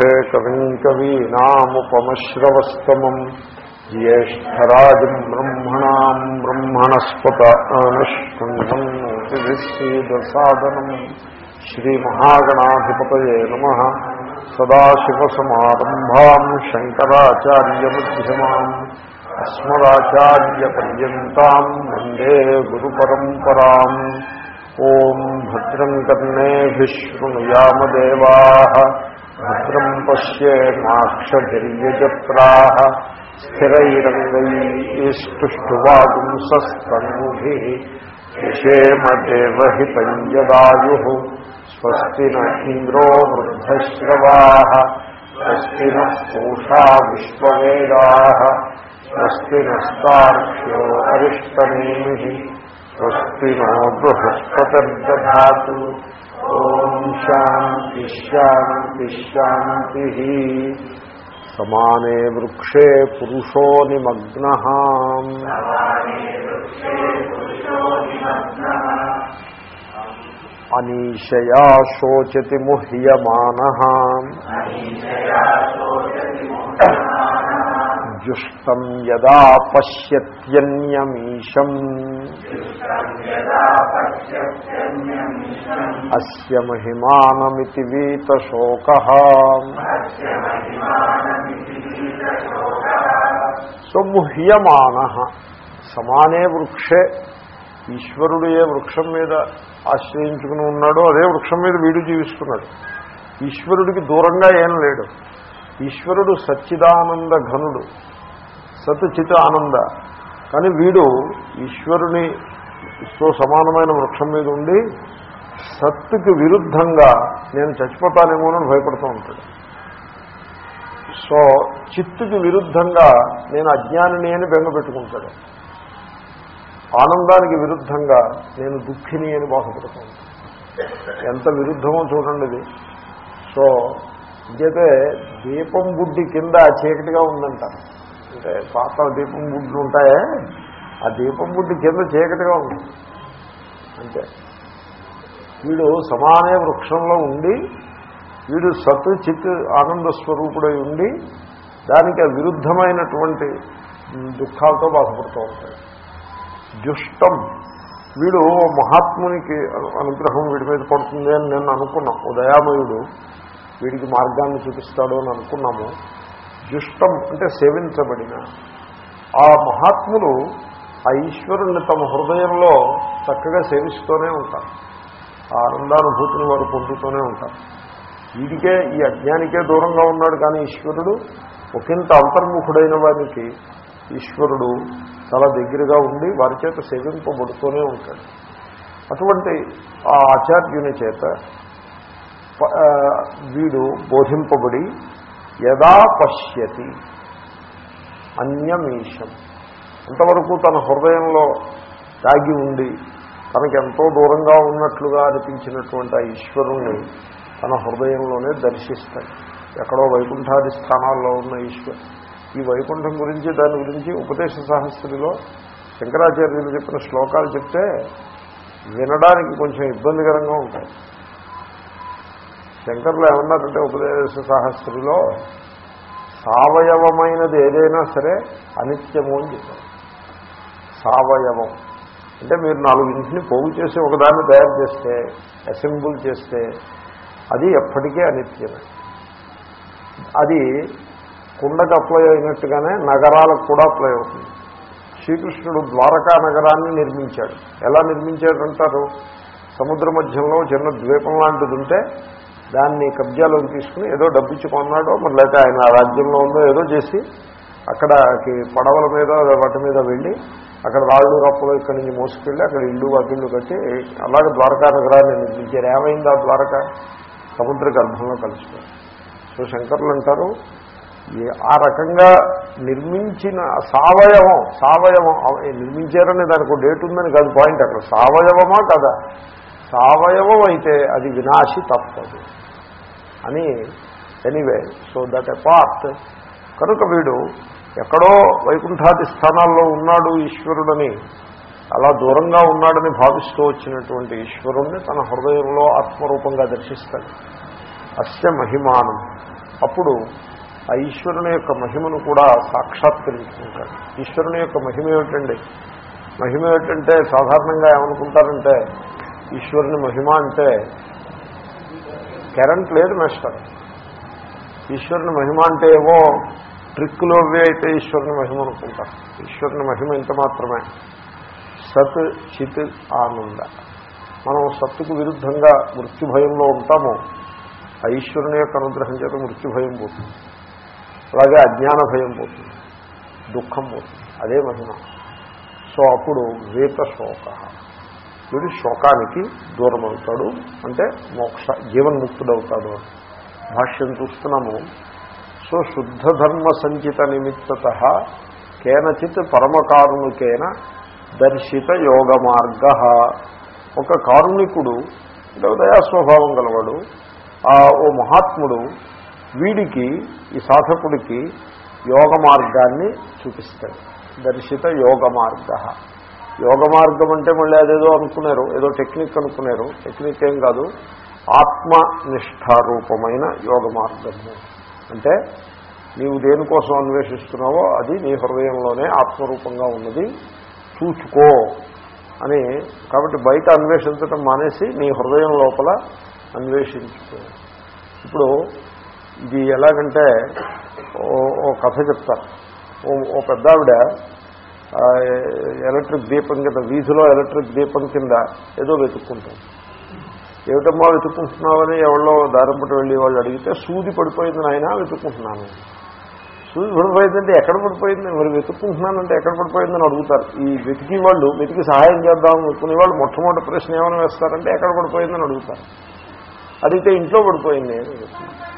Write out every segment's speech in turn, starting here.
బ్రహ్మణాहुనమధ్యమామృతభిర్యజత్రాహే కవిం కవీనాముపమశ్రవస్తమम् జ్యేష్టరాజం బ్రహ్మణాం బ్రహ్మణస్పత అనుష్ఠుండీదసాదనం శ్రీమహాగణాధిపతయే నమ సదాశివసమారంభాం శంకరాచార్యమ్యమాన్ అస్మదాచార్యపర్యంతం వందే గురుపరంపరాం. ఓం भद्रम् पश्येमाक्षधैर्यजत्राः स्थिरैरङ्गैस्तुष्टुवागुंसस्तन्मुभिः विषेम देवहितम् यदायुः स्वस्ति न इन्द्रो वृद्धश्रवाः स्वस्ति नः पूषा स्वस्ति नो बृहस्पतिर्दधातु ॐ शान्ति शान्ति शान्तिः। समाने वृक्षे पुरुषो निमग्नः। अनीशया शोचति मुह्यमानः। జుష్టం యదా పశ్యత్యన్యమీశం. అస్య మహిమానమితి వీతశోక. సో ముహ్యమాన సమానే వృక్షే. ఈశ్వరుడు ఏ వృక్షం మీద ఆశ్రయించుకుని ఉన్నాడో అదే వృక్షం మీద వీడు జీవిస్తున్నాడు. ఈశ్వరుడికి దూరంగా ఏం లేడు. ఈశ్వరుడు సచ్చిదానంద ఘనుడు సత్ చిత ఆనంద. కానీ వీడు ఈశ్వరుని సో సమానమైన వృక్షం మీద ఉండి సత్తుకి విరుద్ధంగా నేను చచ్చిపోతానేమోనని భయపడుతూ ఉంటాడు. సో చిత్తుకి విరుద్ధంగా నేను అజ్ఞానిని అని బెంగ పెట్టుకుంటాడు. ఆనందానికి విరుద్ధంగా నేను దుఃఖిని అని బాధపడుతూ ఉంటాను ఎంత విరుద్ధమో చూడండి ఇది సో ఇంకైతే దీపం బుడ్డి కింద చీకటిగా ఉందంటారు అంటే పాత దీపం బుడ్లు ఉంటాయే? ఆ దీపం బుడ్డి కింద చీకటిగా ఉంది. అంతే. వీడు సమానే వృక్షంలో ఉండి వీడు సత్ చిత్ ఆనంద స్వరూపుడై ఉండి దానికి విరుద్ధమైనటువంటి దుఃఖాలతో బాధపడుతూ ఉంటాడు. దుష్టం. వీడు మహాత్మునికి అనుగ్రహం వీడి మీద పడుతుంది అని నేను అనుకున్నాను ఉదయామయుడు వీడికి మార్గాన్ని చూపిస్తాడు అని అనుకున్నాము. జుష్టం అంటే సేవించబడిన. ఆ మహాత్ములు ఆ ఈశ్వరుణ్ణి తమ హృదయంలో చక్కగా సేవిస్తూనే ఉంటారు. ఆ ఆనందానుభూతిని వారు పొందుతూనే ఉంటారు. వీడికే ఈ అజ్ఞానికే దూరంగా ఉన్నాడు కానీ ఈశ్వరుడు ఒకంత అంతర్ముఖుడైన వారికి ఈశ్వరుడు చాలా దగ్గరగా ఉండి వారి చేత సేవింపబడుతూనే ఉంటాడు. అటువంటి ఆ ఆచార్యుని చేత వీడు బోధింపబడి యదా పశ్యతి. అన్యమీశం అంతవరకు తన హృదయంలో దాగి ఉండి తనకి ఎంతో దూరంగా ఉన్నట్లుగా అనిపించినటువంటి ఆ ఈశ్వరుణ్ణి తన హృదయంలోనే దర్శిస్తాడు ఎక్కడో వైకుంఠాది స్థానాల్లో ఉన్న ఈశ్వరు. ఈ వైకుంఠం గురించి దాని గురించి ఉపదేశ సహస్రిలో శంకరాచార్యులు చెప్పిన శ్లోకాలు చెప్తే వినడానికి కొంచెం ఇబ్బందికరంగా ఉంటాయి. శంకర్లు ఏమన్నారంటే ఉపదేశ సహస్రిలో సావయవమైనది ఏదైనా సరే అనిత్యము అని చెప్పారు. సావయవం. అంటే మీరు నాలుగింటిని పోగు చేసి ఒకదాన్ని తయారు చేస్తే అసెంబుల్ చేస్తే అది ఎప్పటికీ అనిత్యమే. అది కుండకు అప్లై అయినట్టుగానే నగరాలకు కూడా అప్లై అవుతుంది. శ్రీకృష్ణుడు ద్వారకా నగరాన్ని నిర్మించాడు. ఎలా నిర్మించాడంటారు? సముద్ర మధ్యంలో చిన్న ద్వీపం లాంటిది ఉంటే దాన్ని కబ్జాలోకి తీసుకుని ఏదో డబ్బిచ్చి కొన్నాడో మరి లేకపోతే ఆయన రాజ్యంలో ఉందో ఏదో చేసి అక్కడకి పడవల మీద వాటి మీద వెళ్ళి అక్కడ రాళ్ళు రప్పలు ఇక్కడి నుంచి మోసుకెళ్ళి అక్కడ ఇల్లు వాకిళ్ళు కట్టి అలాగే ద్వారకా నగరాన్ని నిర్మించారు. ఏమైంది ఆ ద్వారక? సముద్ర గర్భంలో కలిసిపోయి సో శంకర్లు అంటారు ఆ రకంగా నిర్మించిన సావయవం సావయవం నిర్మించారనే దానికి డేట్ ఉందని కాదు పాయింట్ అక్కడ. సావయవమా కదా? సావయవం అయితే అది వినాశి తప్పదు. అని anyway so that a part. కనుక వీడు ఎక్కడో వైకుంఠాది స్థానాల్లో ఉన్నాడు ఈశ్వరుడని అలా దూరంగా ఉన్నాడని భావిస్తూ వచ్చినటువంటి ఈశ్వరుణ్ణి తన హృదయంలో ఆత్మరూపంగా దర్శిస్తాడు. అస్య మహిమానం. అప్పుడు ఆ ఈశ్వరుని యొక్క మహిమను కూడా సాక్షాత్కరించుకుంటాడు. ఈశ్వరుని యొక్క మహిమ ఏమిటండి? మహిమ ఏమిటంటే సాధారణంగా ఏమనుకుంటారంటే ఈశ్వరుని మహిమ అంటే కరెంట్ లేదు మాస్టర్. ఈశ్వరుని మహిమ అంటే ఏవో ట్రిక్కులు అవే అయితే ఈశ్వరుని మహిమ అనుకుంటారు ఈశ్వరుని మహిమ ఇంత మాత్రమే. సత్ చిత్ ఆనంద. మనం సత్తుకు విరుద్ధంగా మృత్యు భయంలో ఉంటాము. ఆ ఈశ్వరుని యొక్క అనుగ్రహం చేత మృత్యు భయం పోతుంది. అలాగే అజ్ఞాన భయం పోతుంది. దుఃఖం పోతుంది. అదే మహిమ. సో అప్పుడు వేత శోక. వీడు శోకానికి దూరం అవుతాడు అంటే మోక్ష జీవన్ముక్తుడవుతాడు. భాష్యం చూస్తున్నాము. సో శుద్ధ ధర్మ సంచిత నిమిత్తత కేనచిత్ పరమకారుణికేన దర్శిత యోగ మార్గ. ఒక కారుణికుడు అంటే దయాస్వభావం గలవాడు ఆ ఓ మహాత్ముడు వీడికి ఈ సాధకుడికి యోగ మార్గాన్ని చూపిస్తాడు. దర్శిత యోగ మార్గ. యోగ మార్గం అంటే మళ్ళీ అదేదో అనుకున్నారు ఏదో టెక్నిక్ అనుకున్నారు. టెక్నిక్ ఏం కాదు. ఆత్మనిష్టారూపమైన యోగ మార్గము. అంటే నీవు దేనికోసం అన్వేషిస్తున్నావో అది నీ హృదయంలోనే ఆత్మరూపంగా ఉన్నది. చూచుకో అని కాబట్టి బయట అన్వేషించడం మానేసి నీ హృదయం లోపల అన్వేషించుకో. ఇప్పుడు ఇది ఎలాగంటే ఓ కథ చెప్తారు. ఓ ఓ పెద్ద ఆవిడ ఎలక్ట్రిక్ దీపం కింద వీధిలో ఎలక్ట్రిక్ దీపం కింద ఏదో వెతుక్కుంటాం. ఏమిటమ్మా వెతుక్కుంటున్నావని ఎవరో దారంపట వెళ్ళి వాళ్ళు అడిగితే సూది పడిపోయింది నాయన వెతుక్కుంటున్నాను. సూది పడిపోయిందంటే ఎక్కడ పడిపోయింది? మరి వెతుక్కుంటున్నానంటే ఎక్కడ పడిపోయిందని అడుగుతారు. ఈ వెతికి వాళ్ళు వెతికి సహాయం చేద్దాం అనుకునే వాళ్ళు మొట్టమొదటి ప్రశ్న ఏమైనా వేస్తారంటే ఎక్కడ పడిపోయిందని అడుగుతారు. అడిగితే ఇంట్లో పడిపోయింది. అని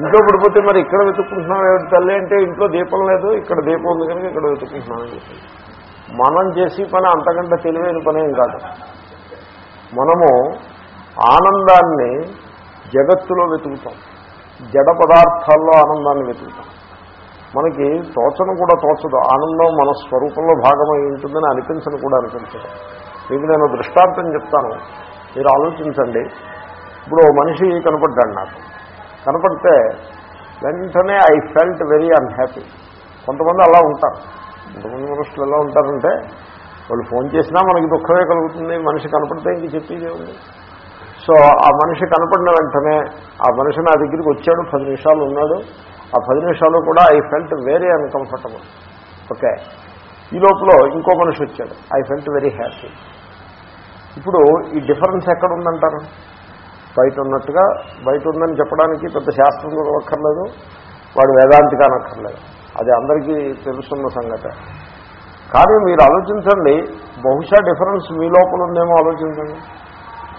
ఇంట్లో పడిపోతే మరి ఇక్కడ వెతుక్కుంటున్నాం ఏమిటి తల్లి అంటే ఇంట్లో దీపం లేదు ఇక్కడ దీపం ఉంది కనుక ఇక్కడ వెతుక్కుంటున్నామని చెప్పి మనం చేసి పని అంతకంటే తెలివైన పనేం కాదు. మనము ఆనందాన్ని జగత్తులో వెతుకుతాం. జడ పదార్థాల్లో ఆనందాన్ని వెతుకుతాం. మనకి తోచను కూడా తోచదు. ఆనందం మన స్వరూపంలో భాగమై ఉంటుందని అనిపించను కూడా అనిపించదు. మీకు నేను దృష్టాంతం చెప్తాను. మీరు ఆలోచించండి. ఇప్పుడు ఓ మనిషి కనపడ్డాడు నాకు. కనపడితే వెంటనే ఐ ఫెల్ట్ వెరీ అన్హ్యాపీ. కొంతమంది అలా ఉంటారు. కొంతమంది మనుషులు ఎలా ఉంటారంటే వాళ్ళు ఫోన్ చేసినా మనకి దుఃఖమే కలుగుతుంది మనిషి కనపడితే ఇంక చెప్పేదే ఉంది. సో ఆ మనిషి కనపడిన వెంటనే ఆ మనిషి నా దగ్గరికి వచ్చాడు పది నిమిషాలు ఉన్నాడు. ఆ పది నిమిషాలు కూడా I felt very uncomfortable. Okay. ఈ లోపల ఇంకో మనిషి వచ్చాడు. I felt very happy. ఇప్పుడు ఈ డిఫరెన్స్ ఎక్కడ ఉందంటారు? బయట ఉన్నట్టుగా బయట ఉందని చెప్పడానికి పెద్ద శాస్త్రం అక్కర్లేదు వాడు వేదాంతి కానక్కర్లేదు అది అందరికీ తెలుస్తున్న సంగతి. కానీ మీరు ఆలోచించండి బహుశా డిఫరెన్స్ మీ లోపల ఉందేమో ఆలోచించండి.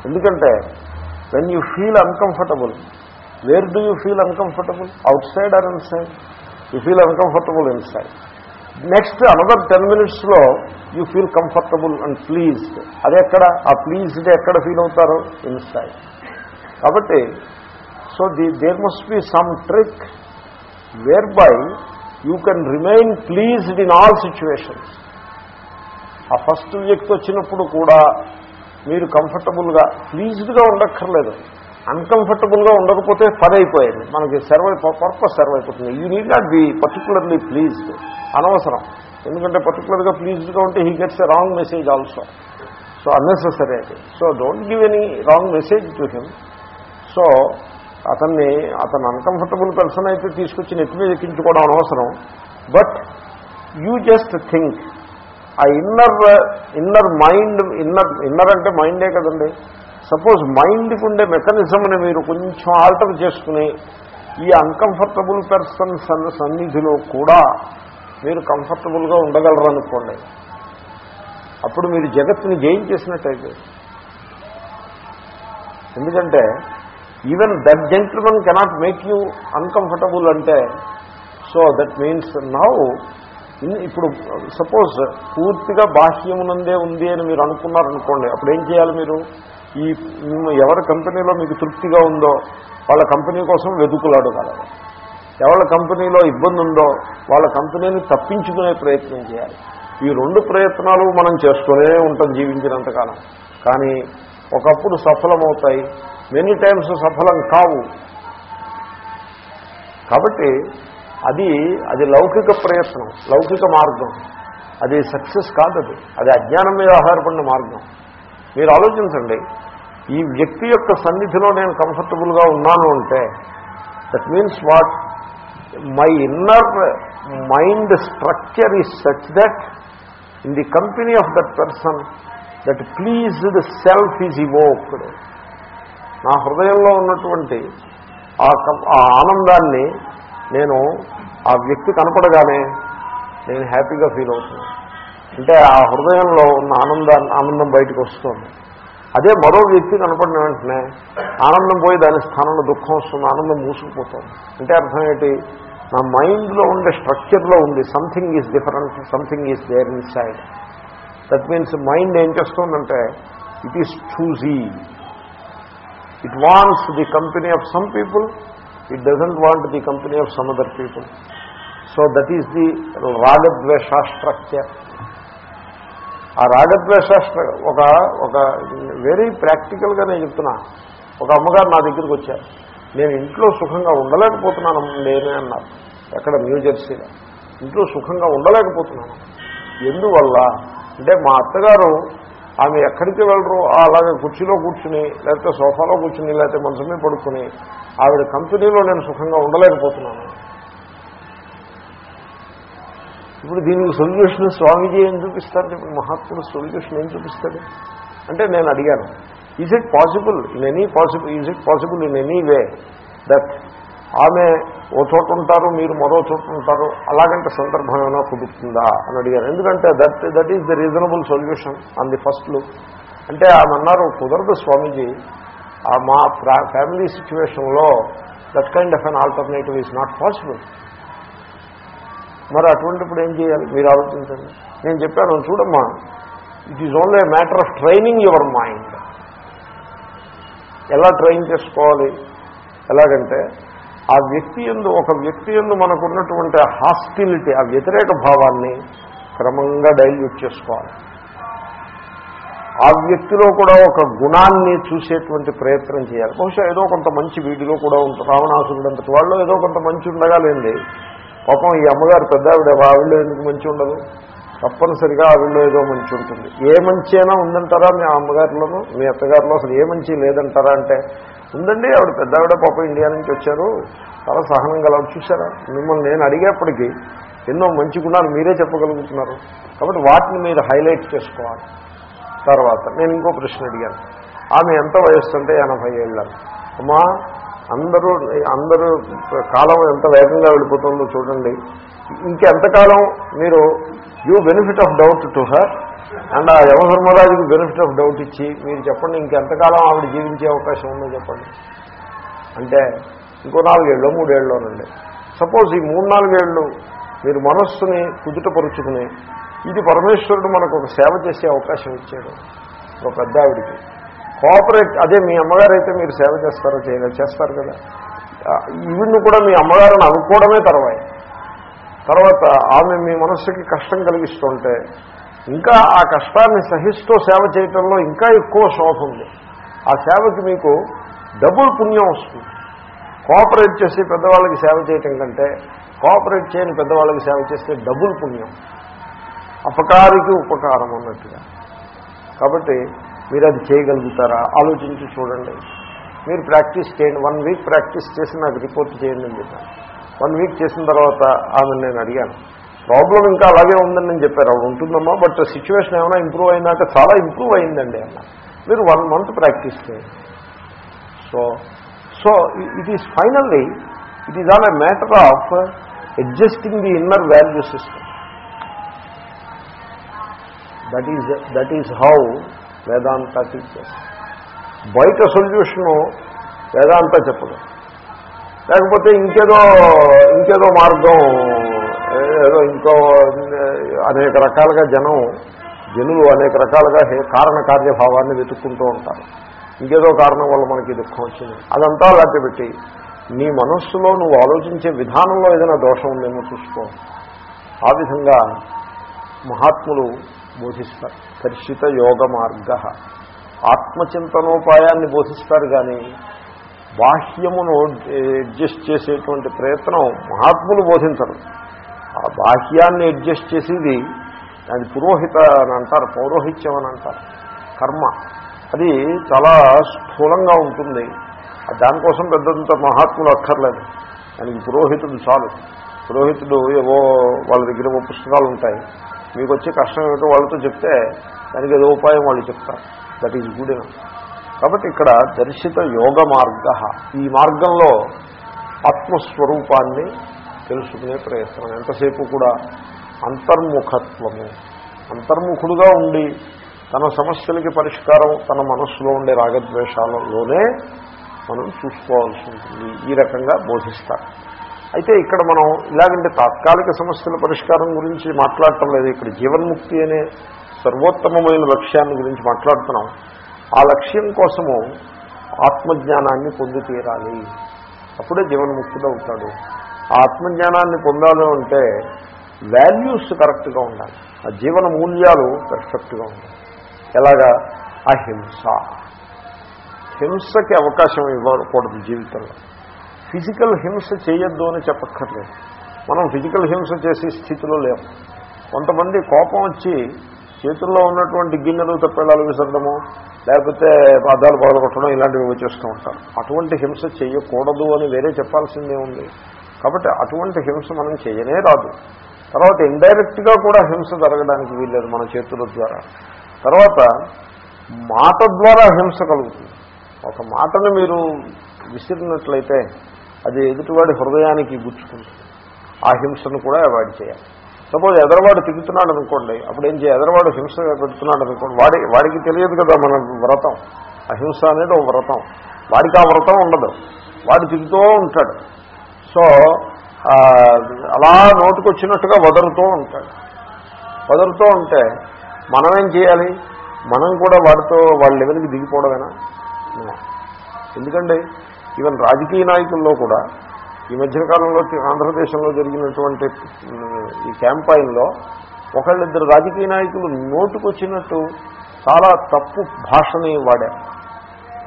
ఎందుకంటే when you feel uncomfortable where do you feel uncomfortable outside or inside you feel uncomfortable inside next another ten మినిట్స్లో you feel comfortable and pleased అది ఎక్కడ? ఆ ప్లీజ్డ్ ఎక్కడ ఫీల్ అవుతారు? ఇన్సైడ్ కాబట్టి so the there must be some trick whereby you can remain pleased in all situations ఆ first వ్యక్తి వచ్చినప్పుడు కూడా మీరు కంఫర్టబుల్గా ప్లీజ్డ్గా ఉండక్కర్లేదు. అన్కంఫర్టబుల్గా ఉండకపోతే పని అయిపోయింది మనకి సర్వ్ పర్పస్ సర్వ్ అయిపోతుంది. You need not be particularly pleased అనవసరం. ఎందుకంటే పర్టికులర్గా ప్లీజ్డ్గా ఉంటే he gets a wrong message also so unnecessary అది so don't give any wrong message to him so అతన్ని అతను అన్కంఫర్టబుల్ పర్సన్ అయితే తీసుకొచ్చి నెత్తి మీద ఎక్కించుకోవడం అనవసరం. బట్ యూ జస్ట్ థింక్ ఆ inner inner mind inner inner అంటే మైండే కదండి. సపోజ్ మైండ్కి ఉండే మెకానిజంని మీరు కొంచెం ఆల్టర్ చేసుకుని ఈ అన్కంఫర్టబుల్ పర్సన్ సన్నిధిలో కూడా మీరు కంఫర్టబుల్గా ఉండగలరు అనుకోండి అప్పుడు మీరు జగత్తుని జయించేసినట్టయితే. ఎందుకంటే even that gentleman cannot make you uncomfortable అంటే సో దట్ మీన్స్ నౌ ఇప్పుడు సపోజ్ పూర్తిగా బాహ్యమునందే ఉంది అని మీరు అనుకున్నారనుకోండి అప్పుడు ఏం చేయాలి మీరు? ఈ ఎవరి కంపెనీలో మీకు తృప్తిగా ఉందో వాళ్ళ కంపెనీ కోసం వెతుకులాడగలరు ఎవరి కంపెనీలో ఇబ్బంది ఉందో వాళ్ళ కంపెనీని తప్పించుకునే ప్రయత్నం చేయాలి. ఈ రెండు ప్రయత్నాలు మనం చేస్తూనే ఉంటాం జీవించినంతకాలం. కానీ ఒకప్పుడు సఫలమవుతాయి మెనీ టైమ్స్ సఫలం కావు. కాబట్టి అది అది లౌకిక ప్రయత్నం లౌకిక మార్గం. అది సక్సెస్ కాదు అది. అది అజ్ఞానం మీద ఆధారపడిన మార్గం. మీరు ఆలోచించండి ఈ వ్యక్తి యొక్క సన్నిధిలో నేను కంఫర్టబుల్గా ఉన్నాను అంటే that means what my inner mind structure is such that in the company of that person that pleased self is evoked నా హృదయంలో ఉన్నటువంటి ఆ కం- ఆ ఆనందాన్ని నేను ఆ వ్యక్తి కనపడగానే నేను హ్యాపీగా ఫీల్ అవుతున్నాను అంటే ఆ హృదయంలో ఉన్న ఆనందాన్ని ఆనందం బయటకు వస్తుంది. అదే మరో వ్యక్తి కనపడిన వెంటనే ఆనందం పోయి దాని స్థానంలో దుఃఖం వస్తుంది ఆనందం మూసుకుపోతుంది. అంటే అర్థం ఏంటి? నా మైండ్లో ఉండే స్ట్రక్చర్లో ఉంది something is different something is there inside that means mind ఏం చేస్తుందంటే it is choosy it wants the company of some people it doesn't want the company of some other people so that is the ragadvesha structure ఆ రాగద్వేష ఒక ఒక very ప్రాక్టికల్గా నేను చెప్తున్నా. ఒక అమ్మగారు నా దగ్గరికి వచ్చారు. నేను ఇంట్లో సుఖంగా ఉండలేకపోతున్నాను నేనే అన్నారు. ఎక్కడ? న్యూ జెర్సీలో ఇంట్లో సుఖంగా ఉండలేకపోతున్నాను. ఎందువల్ల? అంటే మా అత్తగారు ఆమె ఎక్కడికి వెళ్ళరు అలాగే కుర్చీలో కూర్చుని లేకపోతే సోఫాలో కూర్చుని లేకపోతే మంచం మీద పడుకుని ఆవిడ కంపెనీలో నేను సుఖంగా ఉండలేకపోతున్నాను. ఇప్పుడు దీనికి సొల్యూషన్ స్వామీజీ ఏం చూపిస్తారు? చెప్పండి మహాత్ముడు సొల్యూషన్ ఏం చూపిస్తాడు? అంటే నేను అడిగాను is it possible in any possible is it possible in any way that ఆమె ఓ చోట ఉంటారు మీరు మరో చోట ఉంటారు అలాగంటే సందర్భం ఏమైనా కుదురుతుందా అని అడిగారు. ఎందుకంటే that that is the reasonable solution on the first look అంటే ఆమె అన్నారు కుదరదు స్వామీజీ మా ఫ్యామిలీ సిచ్యువేషన్లో that kind of an alternative is not possible మరి అటువంటిప్పుడు ఏం చేయాలి? మీరు ఆలోచించండి. నేను చెప్పాను చూడమ్మా it is only matter of training your mind ఎలా ట్రైన్ చేసుకోవాలి? ఎలాగంటే ఆ వ్యక్తి ఎందు ఒక వ్యక్తి ఎందు మనకున్నటువంటి హాస్టిలిటీ ఆ వ్యతిరేక భావాన్ని క్రమంగా డైల్యూట్ చేసుకోవాలి. ఆ వ్యక్తిలో కూడా ఒక గుణాన్ని చూసేటువంటి ప్రయత్నం చేయాలి. బహుశా ఏదో కొంత మంచి వీడిలో కూడా ఉంటుంది రావణాసురుడు అంతటి వాళ్ళు ఏదో కొంత మంచి ఉండగా లేండి పాపం ఈ అమ్మగారు పెద్ద ఆవిడ ఎందుకు మంచి ఉండదు? తప్పనిసరిగా ఆవిడలో ఏదో మంచి ఉంటుంది. ఏ మంచి అయినా ఉందంటారా మీ అమ్మగారిలోనూ? మీ అత్తగారిలో అసలు ఏ మంచి లేదంటారా అంటే ఉందండి ఆవిడ పెద్దావిడ పాప ఇండియా నుంచి వచ్చారు. చాలా సహనం గల చూసారా మిమ్మల్ని నేను అడిగేప్పటికీ ఎన్నో మంచి గుణాలు మీరే చెప్పగలుగుతున్నారు. కాబట్టి వాటిని మీరు హైలైట్ చేసుకోవాలి. తర్వాత నేను ఇంకో ప్రశ్న అడిగాను. ఆమె ఎంత వయస్సు అంటే ఎనభై ఏళ్ళ. అమ్మా అందరూ అందరూ కాలం ఎంత వేగంగా వెళ్ళిపోతుందో చూడండి. ఇంకెంతకాలం మీరు you benefit of doubt to her and ఆ యమధర్మరాజుకి బెనిఫిట్ ఆఫ్ డౌట్ ఇచ్చి మీరు చెప్పండి ఇంకెంతకాలం ఆవిడ జీవించే అవకాశం ఉందో చెప్పండి. అంటే ఇంకో నాలుగేళ్ళు మూడేళ్ళలోనండి. సపోజ్ ఈ మూడు నాలుగేళ్ళు మీరు మనస్సుని కుదుటపరుచుకుని ఇది పరమేశ్వరుడు మనకు ఒక సేవ చేసే అవకాశం ఇచ్చాడు ఒక పెద్ద ఆవిడికి. కోఆపరేట్ అదే మీ అమ్మగారు అయితే మీరు సేవ చేస్తారో చేయలే చేస్తారు కదా. ఈవిడ్ని కూడా మీ అమ్మగారిని అనుకోవడమే తర్వాయి. తర్వాత ఆమె మీ మనస్సుకి కష్టం కలిగిస్తుంటే ఇంకా ఆ కష్టాన్ని సహిస్తూ సేవ చేయటంలో ఇంకా ఎక్కువ శోభ ఉంది. ఆ సేవకి మీకు డబుల్ పుణ్యం వస్తుంది. కోఆపరేట్ చేసి పెద్దవాళ్ళకి సేవ చేయటం కంటే కోఆపరేట్ చేయని పెద్దవాళ్ళకి సేవ చేస్తే డబుల్ పుణ్యం. అపకారికి ఉపకారం అన్నట్టుగా. కాబట్టి మీరు అది చేయగలుగుతారా? ఆలోచించి చూడండి. మీరు ప్రాక్టీస్ చేయండి. వన్ వీక్ ప్రాక్టీస్ చేసి నాకు రిపోర్ట్ చేయండి అని చెప్పాను వన్ వీక్ చేసిన తర్వాత ఆమె నేను అడిగాను. ప్రాబ్లం ఇంకా అలాగే ఉందని నేను చెప్పారు అవి ఉంటుందమ్మా బట్ సిచ్యువేషన్ ఏమైనా ఇంప్రూవ్ అయిందంటే చాలా ఇంప్రూవ్ అయిందండి అన్న మీరు వన్ మంత్ ప్రాక్టీస్ చేయండి. So so it is finally it is all a matter of adjusting the inner value system. That is that is how Vedanta teacher బయట సొల్యూషను వేదాంత చెప్పదు. లేకపోతే ఇంకేదో ఇంకేదో మార్గం ఏదో ఇంకో అనేక రకాలుగా జనం జనులు అనేక రకాలుగా కారణ కార్యభావాన్ని వెతుక్కుంటూ ఉంటారు. ఇంకేదో కారణం వల్ల మనకి దుఃఖం వచ్చింది. అదంతా అలాంటి పెట్టి నీ మనస్సులో నువ్వు ఆలోచించే విధానంలో ఏదైనా దోషం ఉందేమో చూసుకో. ఆ విధంగా మహాత్ములు బోధిస్తారు. దర్శిత యోగ మార్గ. ఆత్మచింతనోపాయాన్ని బోధిస్తారు కానీ బాహ్యమును అడ్జస్ట్ చేసేటువంటి ప్రయత్నం మహాత్ములు బోధించరు. ఆ బాహ్యాన్ని అడ్జస్ట్ చేసేది దాని పురోహిత అని అంటారు పౌరోహిత్యం అని అంటారు. కర్మ. అది చాలా స్థూలంగా ఉంటుంది. దానికోసం పెద్దంత మహాత్ములు అక్కర్లేదు. దానికి పురోహితుడు చాలు. పురోహితుడు ఏవో వాళ్ళ దగ్గర ఏవో పుస్తకాలు ఉంటాయి. మీకు వచ్చే కష్టం ఏమిటో వాళ్ళతో చెప్తే దానికి ఏదో ఉపాయం వాళ్ళు చెప్తారు. దట్ ఈజ్ గుడ్ ఎనఫ్ కాబట్టి ఇక్కడ దర్శిత యోగ మార్గ. ఈ మార్గంలో ఆత్మస్వరూపాన్ని తెలుసుకునే ప్రయత్నం. ఎంతసేపు కూడా అంతర్ముఖత్వము. అంతర్ముఖుడుగా ఉండి తన సమస్యలకి పరిష్కారం తన మనస్సులో ఉండే రాగద్వేషాలలోనే మనం చూసుకోవాల్సి ఉంటుంది. ఈ రకంగా బోధిస్తారు. అయితే ఇక్కడ మనం ఇలాగంటే తాత్కాలిక సమస్యల పరిష్కారం గురించి మాట్లాడటం లేదు. ఇక్కడ జీవన్ముక్తి అనే సర్వోత్తమమైన లక్ష్యాన్ని గురించి మాట్లాడుతున్నాం. ఆ లక్ష్యం కోసము ఆత్మజ్ఞానాన్ని పొంది తీరాలి. అప్పుడే జీవన్ముక్తుడు అవుతాడు ఆ ఆత్మజ్ఞానాన్ని పొందాలి అంటే వాల్యూస్ కరెక్ట్గా ఉండాలి. ఆ జీవన మూల్యాలు పర్ఫెక్ట్గా ఉండాలి. ఎలాగా? అహింస హింసకి అవకాశం ఇవ్వకూడదు జీవితంలో. ఫిజికల్ హింస చేయొద్దు అని చెప్పక్కర్లేదు. మనం ఫిజికల్ హింస చేసే స్థితిలో లేము కొంతమంది కోపం వచ్చి చేతుల్లో ఉన్నటువంటి గిన్నెలు తప్పేళాలు విసరడము లేకపోతే అద్దాలు పగలగొట్టడం ఇలాంటివి చేస్తూ ఉంటారు. అటువంటి హింస చేయకూడదు అని వేరే చెప్పాల్సిందే ఉంది. కాబట్టి అటువంటి హింస మనం చేయనే రాదు. తర్వాత ఇండైరెక్ట్గా కూడా హింస జరగడానికి వీల్లేదు మన చేతుల ద్వారా. తర్వాత మాట ద్వారా హింస కలుగుతుంది. ఒక మాటను మీరు విసిరినట్లయితే అది ఎదుటివాడి హృదయానికి గుచ్చుకుంటుంది ఆ హింసను కూడా అవాయిడ్ చేయాలి. సపోజ్ ఎదరవాడు తిరుగుతున్నాడు అనుకోండి అప్పుడు ఏం చేయాలి? ఎదరవాడు హింస పెడుతున్నాడు అనుకోండి వాడి వాడికి తెలియదు కదా మన వ్రతం. అహింస అనేది ఒక వ్రతం. వాడికి ఆ వ్రతం ఉండదు. వాడు తిరుగుతూ ఉంటాడు. సో అలా నోటుకొచ్చినట్టుగా వదరుతూ ఉంటాడు. వదరుతూ ఉంటే మనం ఏం చేయాలి? మనం కూడా వాడితో వాళ్ళ లెవెల్కి దిగిపోవడమేనా? ఎందుకండి? ఈవెన్ రాజకీయ నాయకుల్లో కూడా ఈ మధ్యకాలంలో ఆంధ్రప్రదేశ్లో జరిగినటువంటి ఈ క్యాంపైన్లో ఒకళ్ళిద్దరు రాజకీయ నాయకులు నోటుకొచ్చినట్టు చాలా తప్పు భాషని వాడారు.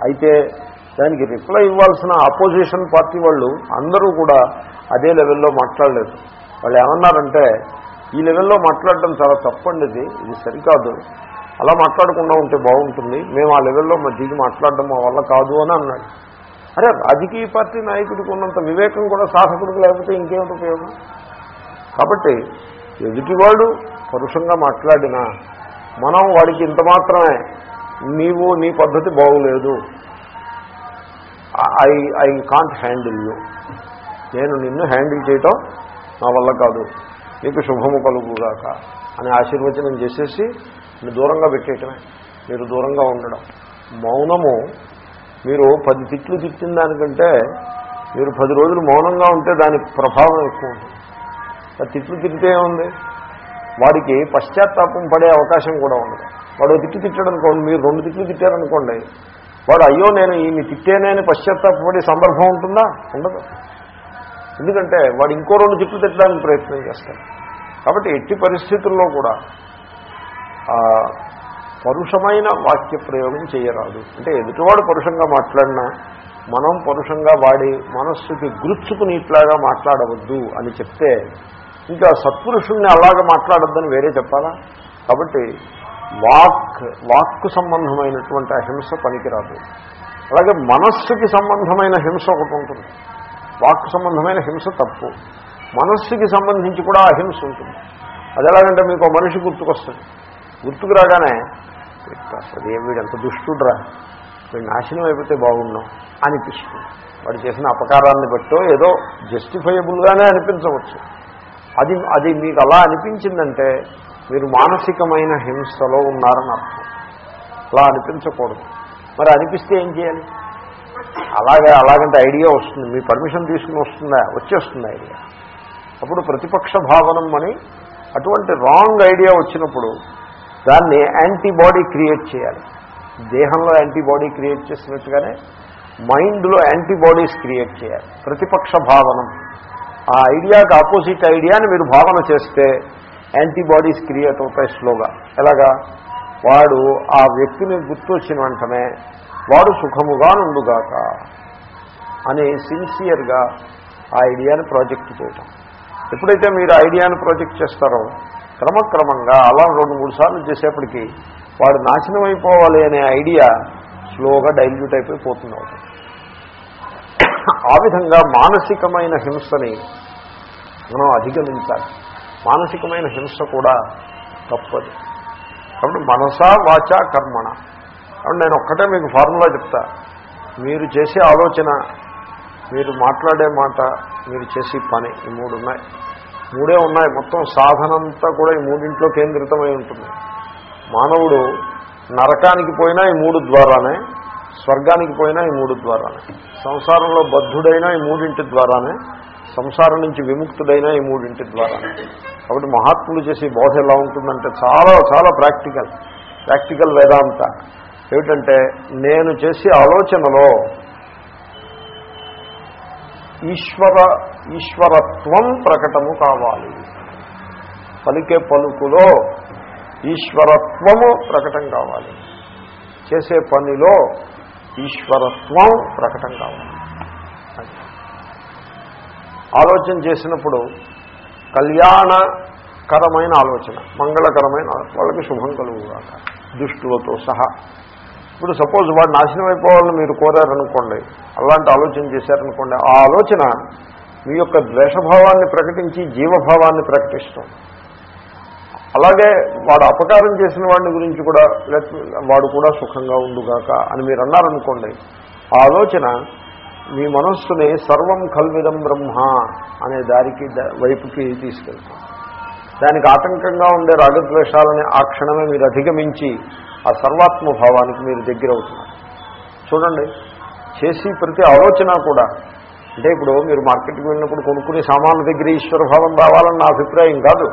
అయితే దానికి రిప్లై ఇవ్వాల్సిన అపోజిషన్ పార్టీ వాళ్ళు అందరూ కూడా అదే లెవెల్లో మాట్లాడలేదు. వాళ్ళు ఏమన్నారంటే ఈ లెవెల్లో మాట్లాడడం చాలా తప్పండి ఇది ఇది సరికాదు. అలా మాట్లాడకుండా ఉంటే బాగుంటుంది మేము ఆ లెవెల్లో దిగి మాట్లాడడం మా వల్ల కాదు అని అన్నాడు. అరే రాజకీయ పార్టీ నాయకుడికి ఉన్నంత వివేకం కూడా సాధకుడికి లేకపోతే ఇంకేమిటి ఉపయోగం? కాబట్టి ఎదుటివాడు పరుషంగా మాట్లాడినా మనం వాడికి ఇంత మాత్రమే. నీవు నీ పద్ధతి బాగులేదు. I I can't handle you నేను నిన్ను హ్యాండిల్ చేయటం నా వల్ల కాదు. నీకు శుభము కలుగుగాక అని ఆశీర్వచనం చేసేసి దూరంగా పెట్టేయటమే. మీరు దూరంగా ఉండడం. మౌనము మీరు పది తిట్లు తిట్టిన దానికంటే మీరు పది రోజులు మౌనంగా ఉంటే దాని ప్రభావం ఎక్కువ ఉంటుంది. తిట్లు తిట్టితే ఉంది వాడికి పశ్చాత్తాపం పడే అవకాశం కూడా ఉండదు. వాడు తిట్టు తిట్టాడు అనుకోండి మీరు రెండు తిట్లు తిట్టారనుకోండి వాడు అయ్యో నేను ఈమె తిట్టేనే అని పశ్చాత్తాపడే సందర్భం ఉంటుందా? ఉండదు. ఎందుకంటే వాడు ఇంకో రెండు తిట్లు తిట్టడానికి ప్రయత్నం చేస్తాడు. కాబట్టి ఎట్టి పరిస్థితుల్లో కూడా పరుషమైన వాక్య ప్రయోగం చేయరాదు. అంటే ఎదుటివాడు పరుషంగా మాట్లాడినా మనం పరుషంగా వాడి మనస్సుకి గుర్చుకుని ఇట్లాగా మాట్లాడవద్దు అని చెప్తే ఇంకా సత్పురుషుణ్ణి అలాగా మాట్లాడొద్దని వేరే చెప్పాలా? కాబట్టి వాక్ వాక్కు సంబంధమైనటువంటి అహింస పనికిరాదు. అలాగే మనస్సుకి సంబంధమైన హింస ఒకటి ఉంటుంది. వాక్కు సంబంధమైన హింస తప్పు. మనస్సుకి సంబంధించి కూడా అహింస ఉంటుంది. అది ఎలాగంటే మీకు మనిషి గుర్తుకొస్తుంది. గుర్తుకు రాగానే అసలు వీడు ఎంత దుష్టుడ్రా? వీడు నాశనం అయిపోతే బాగున్నాం అనిపిస్తుంది వాడు చేసిన అపకారాన్ని బట్టో ఏదో జస్టిఫైయబుల్గానే అనిపించవచ్చు. అది అది మీకు అలా అనిపించిందంటే మీరు మానసికమైన హింసలో ఉన్నారని అర్థం. అలా అనిపించకూడదు. మరి అనిపిస్తే ఏం చేయాలి? అలాగే అలాగంటే ఐడియా వస్తుంది. మీ పర్మిషన్ తీసుకుని వస్తుందా? వచ్చేస్తుంది ఐడియా. అప్పుడు ప్రతిపక్ష భావనం అని అటువంటి రాంగ్ ఐడియా వచ్చినప్పుడు దాన్ని యాంటీబాడీ క్రియేట్ చేయాలి. దేహంలో యాంటీబాడీ క్రియేట్ చేసినట్టుగానే మైండ్లో యాంటీబాడీస్ క్రియేట్ చేయాలి. ప్రతిపక్ష భావనం. ఆ ఐడియాకి ఆపోజిట్ ఐడియాని మీరు భావన చేస్తే యాంటీబాడీస్ క్రియేట్ అవుతాయి స్లోగా. ఎలాగా? వాడు ఆ వ్యక్తిని గుర్తొచ్చిన వెంటనే వాడు సుఖముగా నుండుగాక అని సిన్సియర్గా ఆ ఐడియాని ప్రాజెక్ట్ చేయటం. ఎప్పుడైతే మీరు ఐడియాని ప్రాజెక్ట్ చేస్తారో క్రమక్రమంగా అలా రెండు మూడు సార్లు చేసేప్పటికీ వాడు నాశనం అయిపోవాలి అనే ఐడియా స్లోగా డైల్యూట్ అయిపోయి పోతుంది ఆ విధంగా మానసికమైన హింసని మనం అధిగమించాలి. మానసికమైన హింస కూడా తప్పదు. కాబట్టి మనసా వాచ కర్మణ. కాబట్టి నేను ఒక్కటే మీకు ఫార్ములా చెప్తా. మీరు చేసే ఆలోచన మీరు మాట్లాడే మాట మీరు చేసే పని ఈ మూడు ఉన్నాయి. మూడే ఉన్నాయి. మొత్తం సాధనంతా కూడా ఈ మూడింట్లో కేంద్రితమై ఉంటుంది. మానవుడు నరకానికి పోయినా ఈ మూడు ద్వారానే స్వర్గానికి పోయినా ఈ మూడు ద్వారానే. సంసారంలో బద్ధుడైనా ఈ మూడింటి ద్వారానే సంసారం నుంచి విముక్తుడైనా ఈ మూడింటి ద్వారానే. కాబట్టి మహాత్ములు చేసే బోధ ఎలా ఉంటుందంటే చాలా చాలా ప్రాక్టికల్. ప్రాక్టికల్ వేదాంత. ఏమిటంటే నేను చేసే ఆలోచనలో ఈశ్వర ఈశ్వరత్వం ప్రకటము కావాలి. పలికే పలుకులో ఈశ్వరత్వము ప్రకటం కావాలి. చేసే పనిలో ఈశ్వరత్వం ప్రకటం కావాలి. ఆలోచన చేసినప్పుడు కళ్యాణకరమైన ఆలోచన మంగళకరమైన వాళ్ళకి శుభం కలుగుగాక. దుష్టులతో సహా ఇప్పుడు సపోజ్ వాడు నాశనం అయిపోవాలని మీరు కోరారనుకోండి అలాంటి ఆలోచన చేశారనుకోండి ఆ ఆలోచన మీ యొక్క ద్వేషభావాన్ని ప్రకటించి జీవభావాన్ని ప్రకటిస్తాం. అలాగే వాడు అపకారం చేసిన వాడిని గురించి కూడా వాడు కూడా సుఖంగా ఉండుగాక అని మీరు అన్నారనుకోండి ఆ ఆలోచన మీ మనస్సుని సర్వం కల్విదం బ్రహ్మ అనే దారికి వైపుకి తీసుకెళ్తాం దానికి ఆటంకంగా ఉండే రాగద్వేషాలని ఆ క్షణమే మీరు అధిగమించి ఆ సర్వాత్మభావానికి మీరు దగ్గర అవుతున్నారు చూడండి చేసి ప్రతి ఆలోచన కూడా అంటే ఇప్పుడు మీరు మార్కెట్కి వెళ్ళినప్పుడు కొనుక్కునే సామాన్ల దగ్గర ఈశ్వరభావం రావాలని నా అభిప్రాయం కాదు.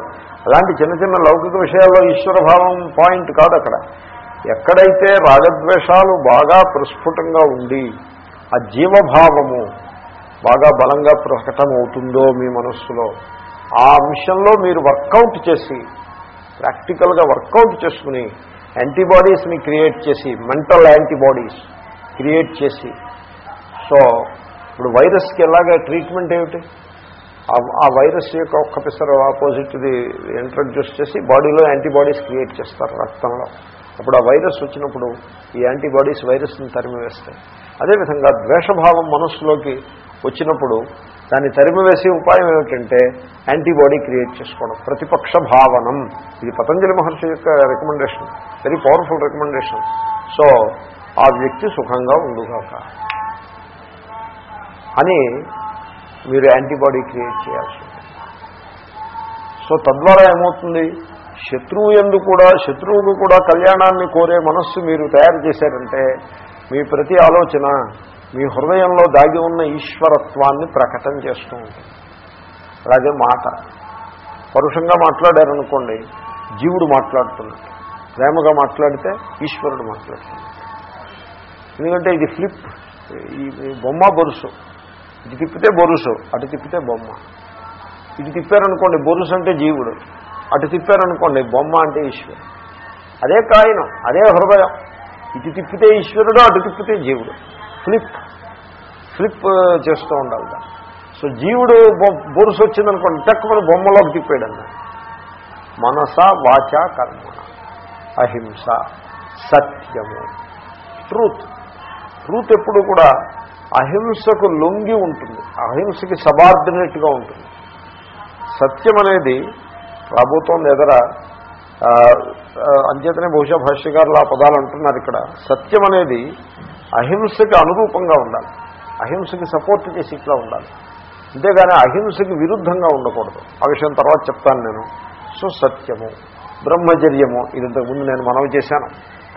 అలాంటి చిన్న చిన్న లౌకిక విషయాల్లో ఈశ్వరభావం పాయింట్ కాదు అక్కడ. ఎక్కడైతే రాగద్వేషాలు బాగా ప్రస్ఫుటంగా ఉండి ఆ జీవభావము బాగా బలంగా ప్రకటమవుతుందో మీ మనస్సులో ఆ మిషన్లో మీరు వర్కౌట్ చేసి ప్రాక్టికల్గా వర్కౌట్ చేసుకుని యాంటీబాడీస్ని క్రియేట్ చేసి మెంటల్ యాంటీబాడీస్ క్రియేట్ చేసి సో ఇప్పుడు వైరస్కి ఎలాగ ట్రీట్మెంట్ ఏమిటి? ఆ- ఆ వైరస్ యొక్క ఒక్క పిసర ఆపోజిట్ది ఇంట్రడ్యూస్ చేసి బాడీలో యాంటీబాడీస్ క్రియేట్ చేస్తారు రక్తంలో. అప్పుడు ఆ వైరస్ వచ్చినప్పుడు ఈ యాంటీబాడీస్ వైరస్ని తరిమివేస్తాయి. అదేవిధంగా ద్వేషభావం మనస్సులోకి వచ్చినప్పుడు దాన్ని తరిమివేసే ఉపాయం ఏమిటంటే యాంటీబాడీ క్రియేట్ చేసుకోవడం ప్రతిపక్ష భావనం. ఇది పతంజలి మహర్షి యొక్క recommendation very powerful recommendation so ఆ వ్యక్తి సుఖంగా ఉండుగాక అని మీరు యాంటీబాడీ క్రియేట్ చేయాల్సి సో తద్వారా ఏమవుతుంది? శత్రువు ఎందు కూడా శత్రువుకు కూడా కళ్యాణాన్ని కోరే మనస్సు మీరు తయారు చేశారంటే మీ ప్రతి ఆలోచన మీ హృదయంలో దాగి ఉన్న ఈశ్వరత్వాన్ని ప్రకటన చేస్తూ ఉంటుంది. అలాగే మాట. పరుషంగా మాట్లాడారనుకోండి జీవుడు మాట్లాడుతున్నాడు. ప్రేమగా మాట్లాడితే ఈశ్వరుడు మాట్లాడుతున్నాడు. ఎందుకంటే ఇది ఫ్లిప్ ఈ బొమ్మ బొరుసు. ఇది తిప్పితే బొరుసు అటు తిప్పితే బొమ్మ. ఇది తిప్పారనుకోండి బొరుసు అంటే జీవుడు. అటు తిప్పారనుకోండి బొమ్మ అంటే ఈశ్వరుడు. అదే కాయనం అదే హృదయం. ఇది తిప్పితే ఈశ్వరుడు అటు తిప్పితే జీవుడు. ఫ్లిప్ ఫ్లిప్ చేస్తూ ఉండాలి సో జీవుడు బొరుసు వచ్చిందనుకోండి తక్కువ బొమ్మలోకి తిప్పాడు మనస వాచ కర్మ అహింస సత్యము ట్రూత్. ట్రూత్ ఎప్పుడు కూడా అహింసకు లొంగి ఉంటుంది అహింసకి సబార్డినేట్గా ఉంటుంది. సత్యం అనేది రాబోతోంది ఎదర అంచేతనే బహుశా భాష్యకారులు ఆ పదాలు అంటున్నారు ఇక్కడ. సత్యం అనేది అహింసకి అనురూపంగా ఉండాలి. అహింసకి సపోర్ట్ చేసి ఇట్లా ఉండాలి. అంతేగాని అహింసకి విరుద్ధంగా ఉండకూడదు. ఆ విషయం తర్వాత చెప్తాను నేను. సో సత్యము బ్రహ్మచర్యము ఇది ఇంతకుముందు నేను మనవి చేశాను.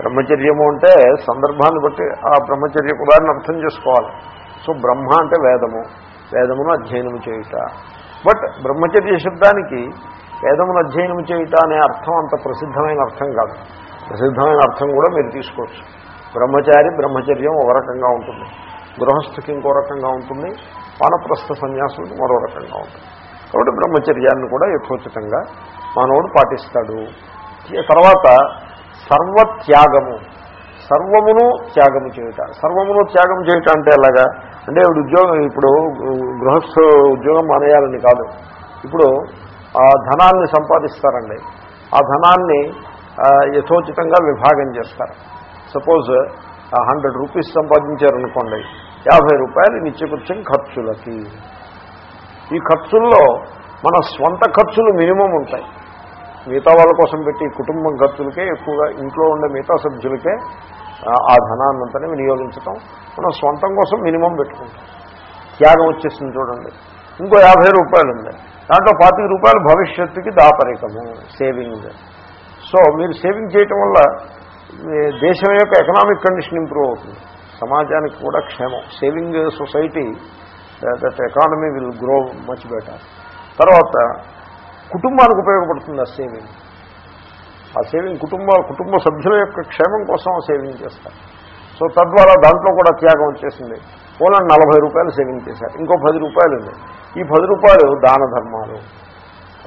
బ్రహ్మచర్యము అంటే సందర్భాన్ని బట్టి ఆ బ్రహ్మచర్య ఉదాహరణ అర్థం చేసుకోవాలి. సో బ్రహ్మ అంటే వేదము. వేదమును అధ్యయనము చేయుట. బట్ బ్రహ్మచర్య శబ్దానికి వేదమును అధ్యయనం చేయుట అనే అర్థం అంత ప్రసిద్ధమైన అర్థం కాదు. ప్రసిద్ధమైన అర్థం కూడా మీరు తీసుకోవచ్చు. బ్రహ్మచారి బ్రహ్మచర్యం ఒక రకంగా ఉంటుంది. గృహస్థుకి ఇంకో రకంగా ఉంటుంది. వానప్రస్థ సన్యాసులకు మరో రకంగా ఉంటుంది. కాబట్టి బ్రహ్మచర్యాన్ని కూడా యథోచితంగా మానవుడు పాటిస్తాడు. తర్వాత సర్వత్యాగము. సర్వమును త్యాగము చేయుట. సర్వమును త్యాగం చేయుట అంటే ఎలాగా? అంటే ఉద్యోగం ఇప్పుడు గృహస్థ ఉద్యోగం మానేయాలని కాదు. ఇప్పుడు ధనాన్ని సంపాదిస్తారండి. ఆ ధనాన్ని యథోచితంగా విభాగం చేస్తారు. సపోజ్ హండ్రెడ్ రూపీస్ సంపాదించారనుకోండి యాభై రూపాయలు నిత్యకృత్యం ఖర్చులకి. ఈ ఖర్చుల్లో మన స్వంత ఖర్చులు మినిమం ఉంటాయి. మిగతా వాళ్ళ కోసం పెట్టి కుటుంబం ఖర్చులకే ఎక్కువగా ఇంట్లో ఉండే మిగతా సభ్యులకే ఆ, ధనాన్నంతనే వినియోగించటం. మనం స్వంతం కోసం మినిమం పెట్టుకుంటాం. త్యాగం వచ్చేసింది చూడండి. ఇంకో యాభై రూపాయలు ఉంది దాంట్లో పాతిక రూపాయలు భవిష్యత్తుకి దాపరికము సేవింగ్ సో మీరు సేవింగ్ చేయటం వల్ల దేశం యొక్క ఎకనామిక్ కండిషన్ ఇంప్రూవ్ అవుతుంది. సమాజానికి కూడా క్షేమం. Saving society that economy will grow much better తర్వాత కుటుంబానికి ఉపయోగపడుతుంది ఆ సేవింగ్ ఆ సేవింగ్ కుటుంబ కుటుంబ సభ్యుల యొక్క క్షేమం కోసం సేవింగ్ చేస్తారు. సో తద్వారా దాంట్లో కూడా త్యాగం వచ్చేసింది. పోలం నలభై రూపాయలు సేవింగ్ చేశారు. ఇంకో పది రూపాయలు ఉంది. ఈ పది రూపాయలు దాన ధర్మాలు.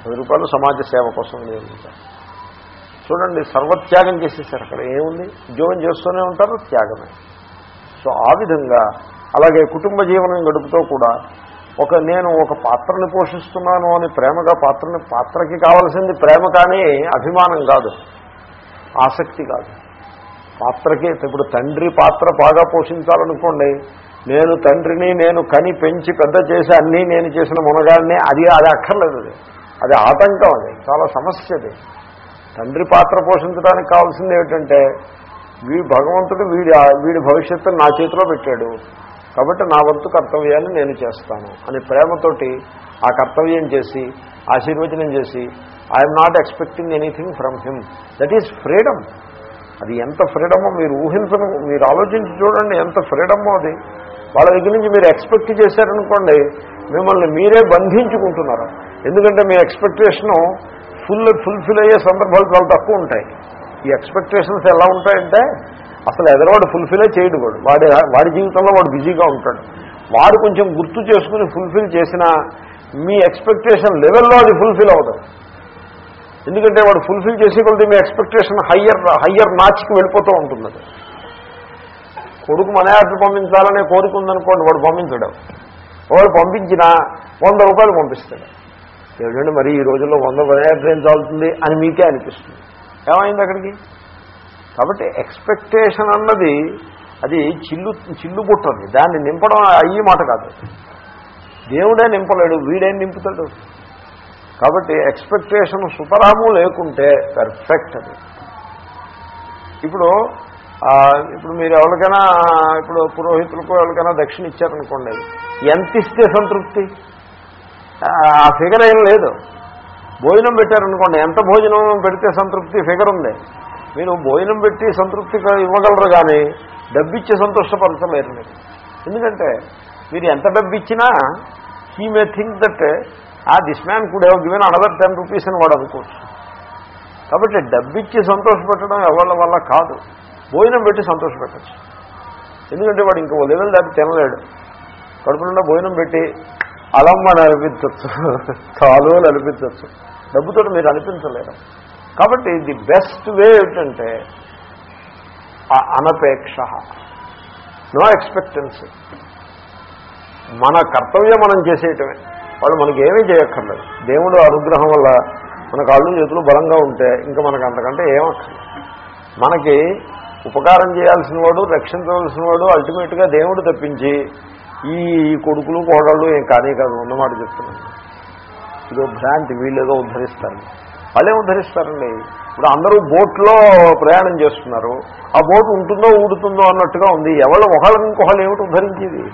పది రూపాయలు సమాజ సేవ కోసం వినియోగించారు చూడండి సర్వత్యాగం చేసేసారు. అక్కడ ఏముంది? ఉద్యోగం చేస్తూనే ఉంటారు త్యాగమే. సో ఆ విధంగా అలాగే కుటుంబ జీవనం గడుపుతూ కూడా ఒక నేను ఒక పాత్రని పోషిస్తున్నాను అని ప్రేమగా పాత్రని పాత్రకి కావాల్సింది ప్రేమ కానీ అభిమానం కాదు. ఆసక్తి కాదు. పాత్రకి ఇప్పుడు తండ్రి పాత్ర బాగా పోషించాలనుకోండి నేను తండ్రిని నేను కని పెంచి పెద్ద చేసి అన్నీ నేను చేసిన మునగాడిని అది అది అక్కర్లేదు అది. అది ఆటంకం అది చాలా సమస్య అది. తండ్రి పాత్ర పోషించడానికి కావాల్సింది ఏమిటంటే వీడు భగవంతుడు వీడి వీడి భవిష్యత్తును నా చేతిలో పెట్టాడు. కాబట్టి నా వంతు కర్తవ్యాన్ని నేను చేస్తాను అని ప్రేమతోటి ఆ కర్తవ్యం చేసి ఆశీర్వచనం చేసి I'm not expecting anything from him that is freedom అది ఎంత ఫ్రీడమో మీరు ఊహించను మీరు ఆలోచించి చూడండి ఎంత ఫ్రీడమో అది. వాళ్ళ దగ్గర నుంచి మీరు ఎక్స్పెక్ట్ చేశారనుకోండి మిమ్మల్ని మీరే బంధించుకుంటున్నారు. ఎందుకంటే మీ ఎక్స్పెక్టేషను ఫుల్ ఫుల్ఫిల్ అయ్యే సందర్భాలు చాలా తక్కువ ఉంటాయి. ఈ ఎక్స్పెక్టేషన్స్ ఎలా ఉంటాయంటే అసలు ఎదరవాడు ఫుల్ఫిలే చేయడు వాడు. వాడి వాడి జీవితంలో వాడు బిజీగా ఉంటాడు. వాడు కొంచెం గుర్తు చేసుకుని ఫుల్ఫిల్ చేసినా మీ ఎక్స్పెక్టేషన్ లెవెల్లో అది ఫుల్ఫిల్ అవుతుంది ఎందుకంటే వాడు ఫుల్ఫిల్ చేసే కొద్ది మీ ఎక్స్పెక్టేషన్ హయ్యర్ హయ్యర్ నాచ్కి వెళ్ళిపోతూ ఉంటుంది అది. కొడుకు మన ఆర్డర్ పంపించాలనే కోరిక ఉందనుకోండి వాడు పంపించడం. వాడు పంపించినా వంద రూపాయలు పంపిస్తాడు. ఏమిటంటే మరి ఈ రోజుల్లో వంద వనయాత్ర ఏం చాలుతుంది అని మీకే అనిపిస్తుంది. ఏమైంది అక్కడికి? కాబట్టి ఎక్స్పెక్టేషన్ అన్నది అది చిల్లు చిల్లు పుట్టది. దాన్ని నింపడం అయ్యి మాట కాదు. దేవుడే నింపలేడు వీడేం నింపుతాడు. కాబట్టి ఎక్స్పెక్టేషన్ సుతరాము లేకుంటే పెర్ఫెక్ట్ అది. ఇప్పుడు ఇప్పుడు మీరు ఎవరికైనా ఇప్పుడు పురోహితులకు ఎవరికైనా దక్షిణ ఇచ్చారనుకోండి ఎంత ఇస్తే సంతృప్తి? ఆ ఫిగర్ ఏం లేదు. భోజనం పెట్టారనుకోండి ఎంత భోజనం పెడితే సంతృప్తి ఫిగర్ ఉంది? మీరు భోజనం పెట్టి సంతృప్తి ఇవ్వగలరు కానీ డబ్బిచ్చి సంతోషపరచలేరు మీరు. ఎందుకంటే మీరు ఎంత డబ్బు ఇచ్చినా హీ మే థింక్ దట్ ఆ this man could have given another ten rupees అని వాడు అనుకోవచ్చు. కాబట్టి డబ్బిచ్చి సంతోషపెట్టడం ఎవరి వల్ల కాదు. భోజనం పెట్టి సంతోషపెట్టచ్చు. ఎందుకంటే వాడు ఇంకో లెవెల్ దాటి తినలేడు. కడుపునుండా భోజనం పెట్టి అలమ్మని అనిపించవచ్చు చాలు అని అనిపించవచ్చు డబ్బుతో మీరు అనిపించలేరు. కాబట్టి ది బెస్ట్ వే ఏమిటంటే అనపేక్ష. No expectancy. మన కర్తవ్యం మనం చేసేయటమే. వాళ్ళు మనకి ఏమీ చేయక్కర్లేదు. దేవుడు అనుగ్రహం వల్ల మన కాళ్ళు చేతులు బలంగా ఉంటే ఇంకా మనకు అంతకంటే ఏమక్కర్లేదు. మనకి ఉపకారం చేయాల్సిన వాడు రక్షించవలసిన వాడు అల్టిమేట్గా దేవుడు తప్పించి ఈ కొడుకులు కోడళ్ళు ఏం కానీ కాదు ఉన్నమాట చెప్తున్నాను. ఇదో భ్రాంతి వీళ్ళేదో ఉద్ధరిస్తారు. వాళ్ళే ఉద్ధరిస్తారండి. ఇప్పుడు అందరూ బోట్లో ప్రయాణం చేస్తున్నారు. ఆ బోట్ ఉంటుందో ఊడుతుందో అన్నట్టుగా ఉంది. ఎవరు ఒకళ్ళని ఇంకొకళ్ళు ఏమిటి ఉద్ధరించేది?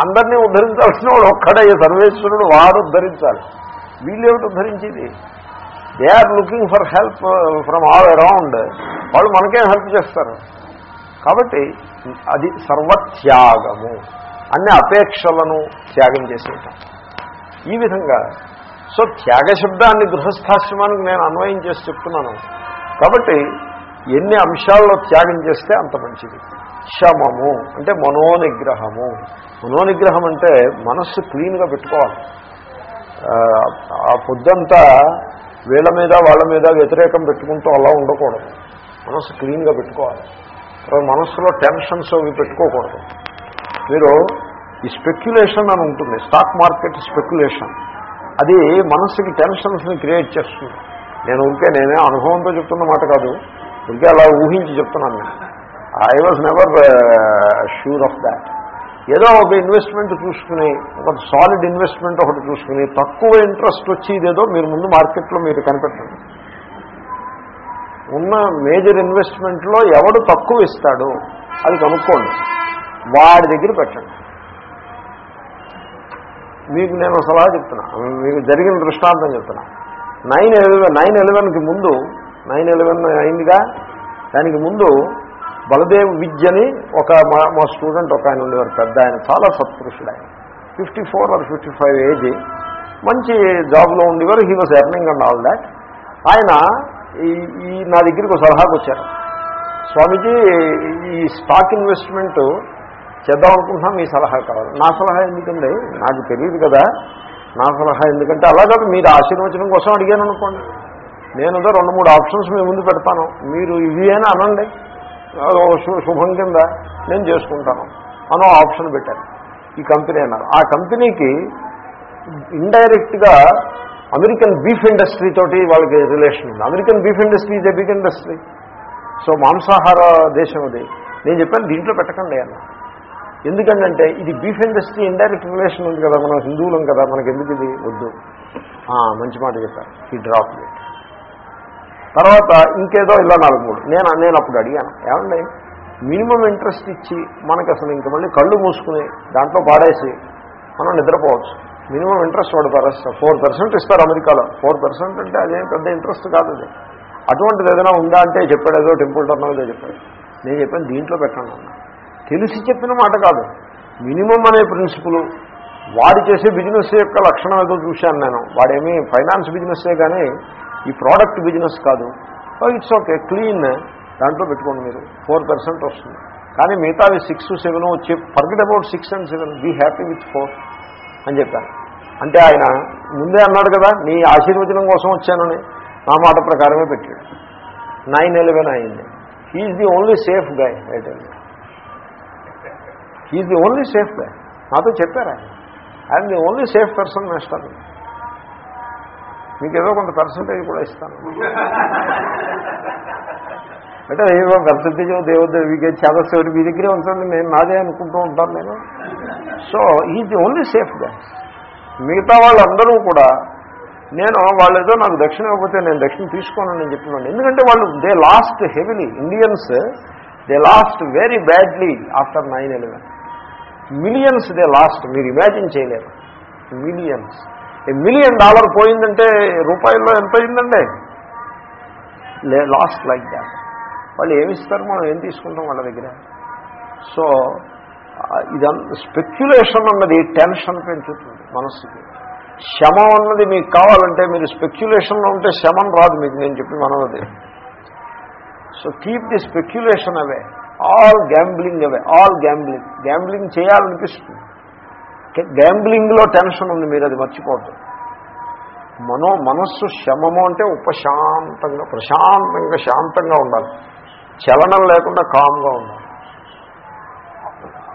అందరినీ ఉద్ధరించాల్సిన వాడు ఒక్కడే సర్వేశ్వరుడు వారు ఉద్ధరించాలి. వీళ్ళేమిటి ఉద్ధరించేది? They are looking for help from all around వాళ్ళు మనకేం హెల్ప్ చేస్తారు? కాబట్టి అది సర్వత్యాగము. అన్ని అపేక్షలను త్యాగం చేసేయటం. ఈ విధంగా సో త్యాగ శబ్దాన్ని గృహస్థాశ్రమానికి నేను అన్వయం చేసి చెప్తున్నాను. కాబట్టి ఎన్ని అంశాల్లో త్యాగం చేస్తే అంత మంచిది. శమము అంటే మనోనిగ్రహము. మనోనిగ్రహం అంటే మనస్సు క్లీన్గా పెట్టుకోవాలి. ఆ, పొద్దంతా వీళ్ళ మీద వాళ్ళ మీద వ్యతిరేకం పెట్టుకుంటూ అలా ఉండకూడదు. మనస్సు క్లీన్గా పెట్టుకోవాలి. తర్వాత మనస్సులో టెన్షన్స్ అవి పెట్టుకోకూడదు. మీరు ఈ స్పెక్యులేషన్ అని ఉంటుంది స్టాక్ మార్కెట్ స్పెక్యులేషన్. అది మనస్సుకి టెన్షన్స్ని క్రియేట్ చేస్తుంది. నేను ఉంటే నేనే అనుభవంతో చెప్తున్న మాట కాదు ఇంకే అలా ఊహించి చెప్తున్నాను నేను. I was never sure of that ఏదో ఒక ఇన్వెస్ట్మెంట్ చూసుకుని ఒక సాలిడ్ ఇన్వెస్ట్మెంట్ ఒకటి చూసుకుని తక్కువ ఇంట్రెస్ట్ వచ్చి ఇదేదో మీరు ముందు మార్కెట్లో మీరు కనిపెట్టండి. ఉన్న మేజర్ ఇన్వెస్ట్మెంట్లో ఎవడు తక్కువ ఇస్తాడు అది కనుక్కోండి. వాడి దగ్గర పెట్టండి. మీకు నేను సలహా చెప్తున్నా. మీకు జరిగిన దృష్టాంతం చెప్తున్నా. నైన్ ఎలెవెన్ నైన్ ఎలెవెన్కి ముందు నైన్ ఎలెవెన్ అయిందిగా దానికి ముందు బలదేవ్ విద్యని ఒక మా మా స్టూడెంట్ ఒక ఆయన ఉండేవారు పెద్ద ఆయన చాలా సత్పురుషుడు ఆయన. Fifty four or fifty five age. మంచి జాబ్లో ఉండేవారు he was earning and all that ఆయన ఈ ఈ నా దగ్గరికి ఒక సలహాకు వచ్చారు. స్వామీజీ ఈ స్టాక్ ఇన్వెస్ట్మెంట్ చేద్దాం అనుకుంటున్నాం మీ సలహా కావాలి. నా సలహా ఎందుకండి? నాకు తెలియదు కదా. నా సలహా ఎందుకంటే అలా కాదు మీరు ఆశీర్వచనం కోసం అడిగాను అనుకోండి. నేను రెండు మూడు ఆప్షన్స్ మీ ముందు పెడతాను. మీరు ఇవి అని అనండి. శుభం కింద నేను చేసుకుంటాను అనో ఆప్షన్ పెట్టాను ఈ కంపెనీ అన్నారు. ఆ కంపెనీకి ఇండైరెక్ట్గా అమెరికన్ బీఫ్ ఇండస్ట్రీ తోటి వాళ్ళకి రిలేషన్ ఉంది. అమెరికన్ బీఫ్ ఇండస్ట్రీ ఇదే బిగ్ ఇండస్ట్రీ. సో మాంసాహార దేశం అది. నేను చెప్పాను దీంట్లో పెట్టకండి అన్న. ఎందుకంటే ఇది బీఫ్ ఇండస్ట్రీ ఇండైరెక్ట్ రిలేషన్ ఉంది కదా మనం హిందువులం కదా మనకి ఎందుకు ఇది వద్దు? మంచి మాట చెప్పారు. ఈ డ్రాప్ ఇట్ తర్వాత ఇంకేదో ఇలా నాలుగు మూడు. నేను నేను అప్పుడు అడిగాను ఏమండి మినిమం ఇంట్రెస్ట్ ఇచ్చి మనకి అసలు ఇంక మళ్ళీ కళ్ళు మూసుకుని దాంట్లో పాడేసి మనం నిద్రపోవచ్చు. మినిమం ఇంట్రెస్ట్ వాడు పరేస్తారు ఫోర్ పర్సెంట్ ఇస్తారు అమెరికాలో. ఫోర్ పర్సెంట్ అంటే అదేం పెద్ద ఇంట్రెస్ట్ కాదు అది. అటువంటిది ఏదైనా ఉందా అంటే చెప్పాడు ఏదో టెంపుల్ టర్న్ ఏదో చెప్పాడు. నేను చెప్పాను దీంట్లో పెట్టండి అన్న. తెలిసి చెప్పిన మాట కాదు. మినిమం అనే ప్రిన్సిపుల్ వాడు చేసే బిజినెస్ యొక్క లక్షణం ఏదో చూశాను నేను. వాడేమీ ఫైనాన్స్ బిజినెస్సే కానీ ఈ ప్రోడక్ట్ బిజినెస్ కాదు. ఇట్స్ ఓకే క్లీన్ దాంట్లో పెట్టుకోండి మీరు. ఫోర్ పర్సెంట్ వస్తుంది. కానీ మిగతావి సిక్స్ సెవెన్ వచ్చి forget about six and seven be happy with four అని చెప్పాను. అంటే ఆయన ముందే అన్నాడు కదా నీ ఆశీర్వచనం కోసం వచ్చానని. నా మాట ప్రకారమే పెట్టాడు. నైన్ ఎలెవెన్ అయింది. He's the only safe guy right he's the only safe guy నాతో చెప్పారా I'm the only safe person master మీకు ఏదో కొంత పర్సంటేజ్ కూడా ఇస్తాను. అంటే ఏదో పర్సంటేజ్ దేవుడు చేదస్సు మీ దగ్గరే ఉంటుంది నేను నాదే అనుకుంటూ ఉంటాను నేను. సో ఈజ్ ఓన్లీ సేఫ్గా మిగతా వాళ్ళందరూ కూడా నేను వాళ్ళు ఏదో నాకు దక్షిణ ఇవ్వకపోతే నేను దక్షిణ తీసుకోనని నేను చెప్తున్నాను ఎందుకంటే వాళ్ళు they lost heavily Indians they lost very badly after nine eleven millions they lost మీరు ఇమాజిన్ చేయలేరు. మిలియన్స్ మిలియన్ డాలర్ పోయిందంటే రూపాయల్లో ఎంత అయిందండి? లే లాస్ట్ లైక్ దాట్ వాళ్ళు ఏమిస్తారు మనం ఏం తీసుకుంటాం వాళ్ళ దగ్గర? సో ఇదంతా స్పెక్యులేషన్ అన్నది టెన్షన్ పెంచుతుంది మనస్సుకి శమం అన్నది మీకు కావాలంటే మీరు స్పెక్యులేషన్లో ఉంటే శమం రాదు మీకు నేను చెప్పి మనది so keep the speculation away all gambling away all gambling gambling చేయాలనిపిస్తుంది. గ్యాంబ్లింగ్లో టెన్షన్ ఉంది మీరు అది మర్చిపోవద్దు. మనో మనస్సు శమము అంటే ఉపశాంతంగా ప్రశాంతంగా శాంతంగా ఉండాలి. చలనం లేకుండా కామ్గా ఉండాలి.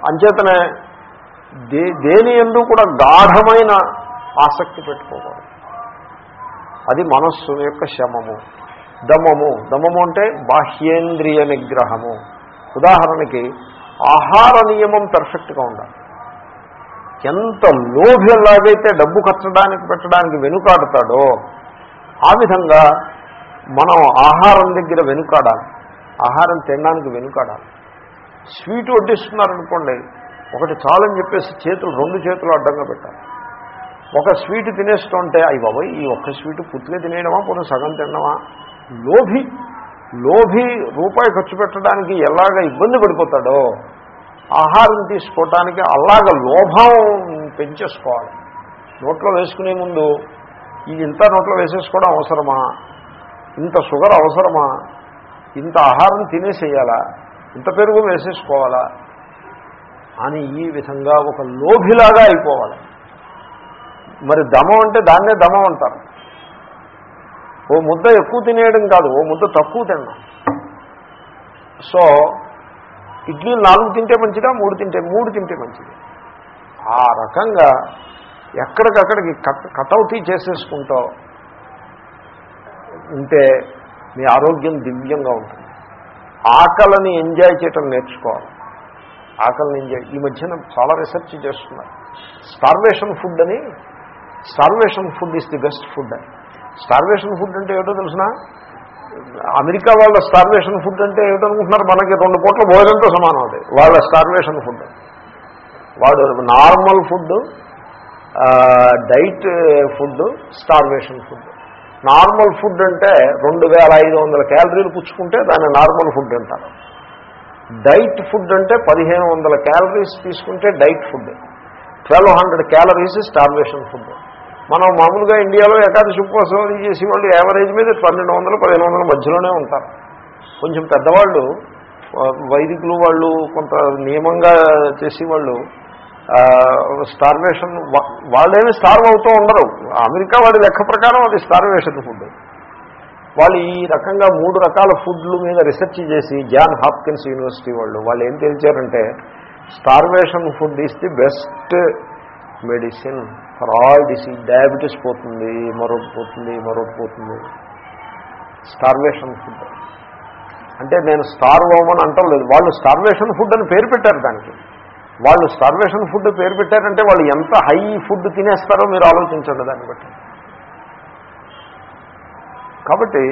అంచేతనే దే దేని ఎందు కూడా గాఢమైన ఆసక్తి పెట్టుకోకూడదు. అది మనస్సు యొక్క శమము దమము. దమము అంటే బాహ్యేంద్రియ నిగ్రహము. ఉదాహరణకి ఆహార నియమం పర్ఫెక్ట్గా ఉండాలి. ఎంత లోభి ఎలాగైతే డబ్బు ఖర్చడానికి పెట్టడానికి వెనుకాడతాడో ఆ విధంగా మనం ఆహారం దగ్గర వెనుకాడాలి. ఆహారం తినడానికి వెనుకాడాలి. స్వీట్ వడ్డిస్తున్నారనుకోండి ఒకటి చాలని చెప్పేసి చేతులు రెండు చేతులు అడ్డంగా పెట్టాలి. ఒక స్వీట్ తినేస్తుంటే అయ్యి బాబాయ్ ఈ ఒక్క స్వీట్ పూర్తిగా తినేయడమా పోనీ సగం తినడమా? లోభి లోభి రూపాయి ఖర్చు పెట్టడానికి ఎలాగ ఇబ్బంది పడిపోతాడో ఆహారం తీసుకోవటానికి అలాగ లోభం పెంచేసుకోవాలి. నోట్లో వేసుకునే ముందు ఇది ఇంత నోట్లో వేసేసుకోవడం అవసరమా? ఇంత షుగర్ అవసరమా? ఇంత ఆహారం తినేసేయాలా? ఇంత పెరుగు వేసేసుకోవాలా? అని ఈ విధంగా ఒక లోభిలాగా అయిపోవాలి. మరి దమం అంటే దాన్నే దమం అంటారు. ఓ ముద్ద ఎక్కువ తినేయడం కాదు ఓ ముద్ద తక్కువ తినడం. సో ఇడ్లీ నాలుగు తింటే మంచిదా మూడు తింటే మూడు తింటే మంచిది. ఆ రకంగా ఎక్కడికక్కడికి కట్ కటౌటీ చేసేసుకుంటావు ఉంటే మీ ఆరోగ్యం దివ్యంగా ఉంటుంది. ఆకలిని ఎంజాయ్ చేయటం నేర్చుకోవాలి. ఆకలిని ఎంజాయ్ ఈ మధ్యన చాలా రీసెర్చ్ చేస్తున్నారు స్టార్వేషన్ ఫుడ్ అని starvation food is the best food. అని స్టార్వేషన్ ఫుడ్ అంటే ఏటో తెలిసినా? అమెరికా వాళ్ళ స్టార్వేషన్ ఫుడ్ అంటే ఏమిటనుకుంటున్నారు? మనకి రెండు పూట్ల భోజనంతో సమానం అది. వాళ్ళ స్టార్వేషన్ ఫుడ్ వాడు normal food diet food starvation food normal food అంటే రెండు వేల ఐదు వందల క్యాలరీలు పుచ్చుకుంటే దాన్ని నార్మల్ ఫుడ్ అంటారు. డైట్ ఫుడ్ అంటే పదిహేను వందల క్యాలరీస్ తీసుకుంటే diet food twelve hundred calories starvation food మనం మామూలుగా ఇండియాలో ఏకాదశి ఉపవాసం అది చేసి వాళ్ళు యావరేజ్ మీద పన్నెండు వందలు పదిహేను వందల మధ్యలోనే ఉంటారు. కొంచెం పెద్దవాళ్ళు వైదికులు వాళ్ళు కొంత నియమంగా చేసేవాళ్ళు స్టార్వేషన్ వాళ్ళేమి స్టార్వ్ అవుతూ ఉండరు. అమెరికా వాడి లెక్క ప్రకారం అది స్టార్వేషన్ ఫుడ్ వాళ్ళు ఈ రకంగా మూడు రకాల ఫుడ్ల మీద రీసెర్చ్ చేసి జాన్ హాప్కిన్స్ యూనివర్సిటీ వాళ్ళు వాళ్ళు ఏం తెలిచారంటే starvation food is the best medicine for all disease diabetes పోతుంది మరొకటి పోతుంది మరొకటి పోతుంది. స్టార్వేషన్ ఫుడ్ అంటే నేను స్టార్వ్ అవ్వమని అంటలేదు వాళ్ళు స్టార్వేషన్ ఫుడ్ అని పేరు పెట్టారు దానికి. వాళ్ళు స్టార్వేషన్ ఫుడ్ పేరు పెట్టారంటే వాళ్ళు ఎంత హై ఫుడ్ తినేస్తారో మీరు ఆలోచించండి దాన్ని బట్టి. కాబట్టి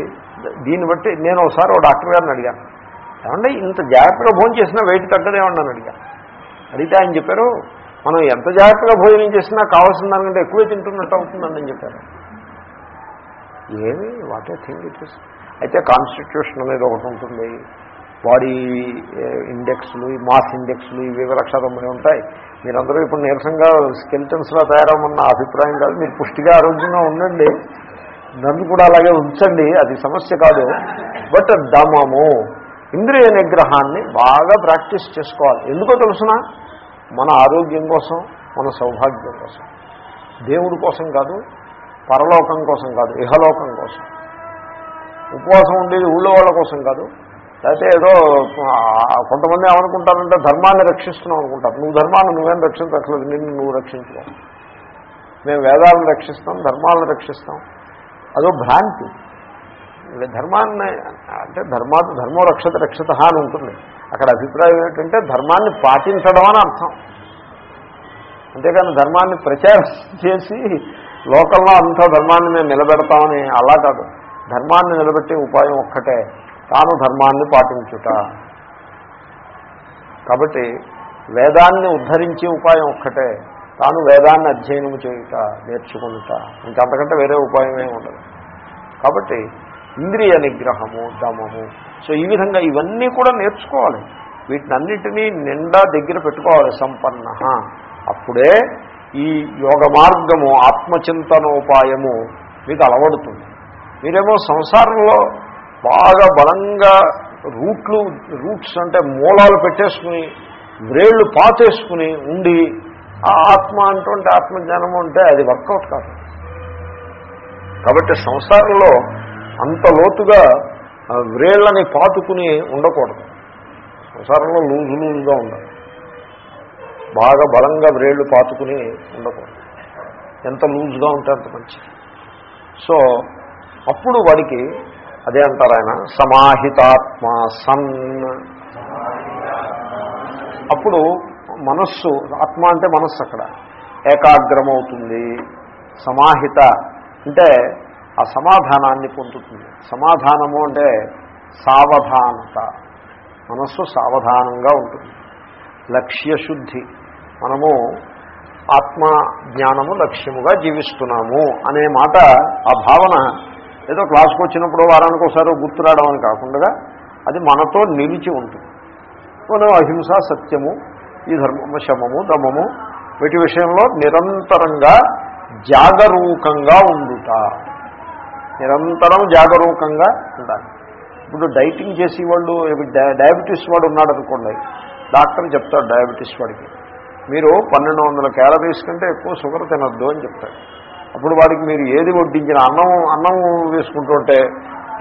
దీన్ని బట్టి నేను ఒకసారి ఒక డాక్టర్ గారిని అడిగాను. ఏమంటే ఇంత జాగ్రత్తగా భోజనం చేసినా వెయిట్ తగ్గదేమన్నా అడిగాను. అడిగితే ఆయన చెప్పారు మనం ఎంత జాగ్రత్తగా భోజనం చేసినా కావాల్సిన దానికంటే ఎక్కువే తింటున్నట్టు అవుతుందని అని చెప్పారు. ఏమి? What a thing it is అయితే కాన్స్టిట్యూషన్ అనేది ఒకటి ఉంటుంది. బాడీ ఇండెక్స్లు మాస్ ఇండెక్స్లు ఇవి లక్ష ఉంటాయి. మీరందరూ ఇప్పుడు నీరసంగా స్కెల్టన్స్లో తయారమ్మన్న అభిప్రాయం కాదు. మీరు పుష్టిగా ఆరోగ్యంగా ఉండండి. నన్ను కూడా అలాగే ఉంచండి. అది సమస్య కాదు. బట్ దమము ఇంద్రియ నిగ్రహాన్ని బాగా ప్రాక్టీస్ చేసుకోవాలి. ఎందుకో తెలుసిన? మన ఆరోగ్యం కోసం మన సౌభాగ్యం కోసం. దేవుడి కోసం కాదు పరలోకం కోసం కాదు ఇహలోకం కోసం. ఉపవాసం ఉండేది ఊళ్ళో వాళ్ళ కోసం కాదు. లేకపోతే ఏదో కొంతమంది ఏమనుకుంటారంటే ధర్మాన్ని రక్షిస్తున్నావు అనుకుంటారు. నువ్వు ధర్మాన్ని నువ్వేం రక్షించట్లేదు నిన్ను నువ్వు రక్షించుకో. మేము వేదాలను రక్షిస్తాం ధర్మాలను రక్షిస్తాం. అదో భ్రాంతి. ధర్మాన్ని అంటే ధర్మాత ధర్మో రక్షత రక్షత అని ఉంటుంది. అక్కడ అభిప్రాయం ఏంటంటే ధర్మాన్ని పాటించడం అని అర్థం. అంతేకాని ధర్మాన్ని ప్రచారం చేసి లోకంలో అంతా ధర్మాన్ని మేము నిలబెడతామని అలా కాదు. ధర్మాన్ని నిలబెట్టే ఉపాయం ఒక్కటే. తాను ధర్మాన్ని పాటించుట. కాబట్టి వేదాన్ని ఉద్ధరించే ఉపాయం ఒక్కటే. తాను వేదాన్ని అధ్యయనం చేయుట నేర్చుకుంట ఇంకంతకంటే వేరే ఉపాయమే ఉండదు. కాబట్టి ఇంద్రియ నిగ్రహము దమము. సో ఈ విధంగా ఇవన్నీ కూడా నేర్చుకోవాలి. వీటినన్నిటినీ నిండా దగ్గర పెట్టుకోవాలి సంపన్న. అప్పుడే ఈ యోగ మార్గము ఆత్మచింతనోపాయము మీకు అలవడుతుంది. మీరేమో సంసారంలో బాగా బలంగా రూట్లు రూట్స్ అంటే మూలాలు పెట్టేసుకుని వ్రేళ్ళు పాతేసుకుని ఉండి ఆ ఆత్మ అంటుంటే ఆత్మజ్ఞానము అంటే అది వర్కౌట్ కాదు. కాబట్టి సంసారంలో అంత లోతుగా వ్రేళ్ళని పాతుకుని ఉండకూడదు. సంసారంలో లూజు లూజుగా ఉండాలి. బాగా బలంగా వ్రేళ్ళు పాతుకుని ఉండకూడదు. ఎంత లూజ్గా ఉంటే అంత మంచిది. సో అప్పుడు వాడికి అదే అంటారు ఆయన సమాహితాత్మ సన్. అప్పుడు మనస్సు ఆత్మ అంటే మనస్సు అక్కడ. ఏకాగ్రమవుతుంది. సమాహిత అంటే ఆ సమాధానాన్ని పొందుతుంది. సమాధానము అంటే సావధానత. మనస్సు సావధానంగా ఉంటుంది. లక్ష్యశుద్ధి. మనము ఆత్మ జ్ఞానము లక్ష్యముగా జీవిస్తున్నాము అనే మాట ఆ భావన ఏదో క్లాస్కి వచ్చినప్పుడు వారానికి ఒకసారి గుర్తురావడం అని కాకుండా అది మనతో నిలిచి ఉంటుంది. మనం అహింస సత్యము ఈ ధర్మము శమము దమము వీటి విషయంలో నిరంతరంగా జాగరూకంగా ఉండుట. నిరంతరం జాగరూకంగా ఉండాలి. ఇప్పుడు డైటింగ్ చేసి వాళ్ళు ఇప్పుడు డయాబెటీస్ వాడు ఉన్నాడు అనుకోండి డాక్టర్ చెప్తాడు డయాబెటీస్ వాడికి మీరు పన్నెండు వందల క్యాలరీస్ కంటే ఎక్కువ షుగర్ తినొద్దు అని చెప్తాడు. అప్పుడు వాడికి మీరు ఏది వడ్డించిన అన్నం అన్నం వేసుకుంటుంటే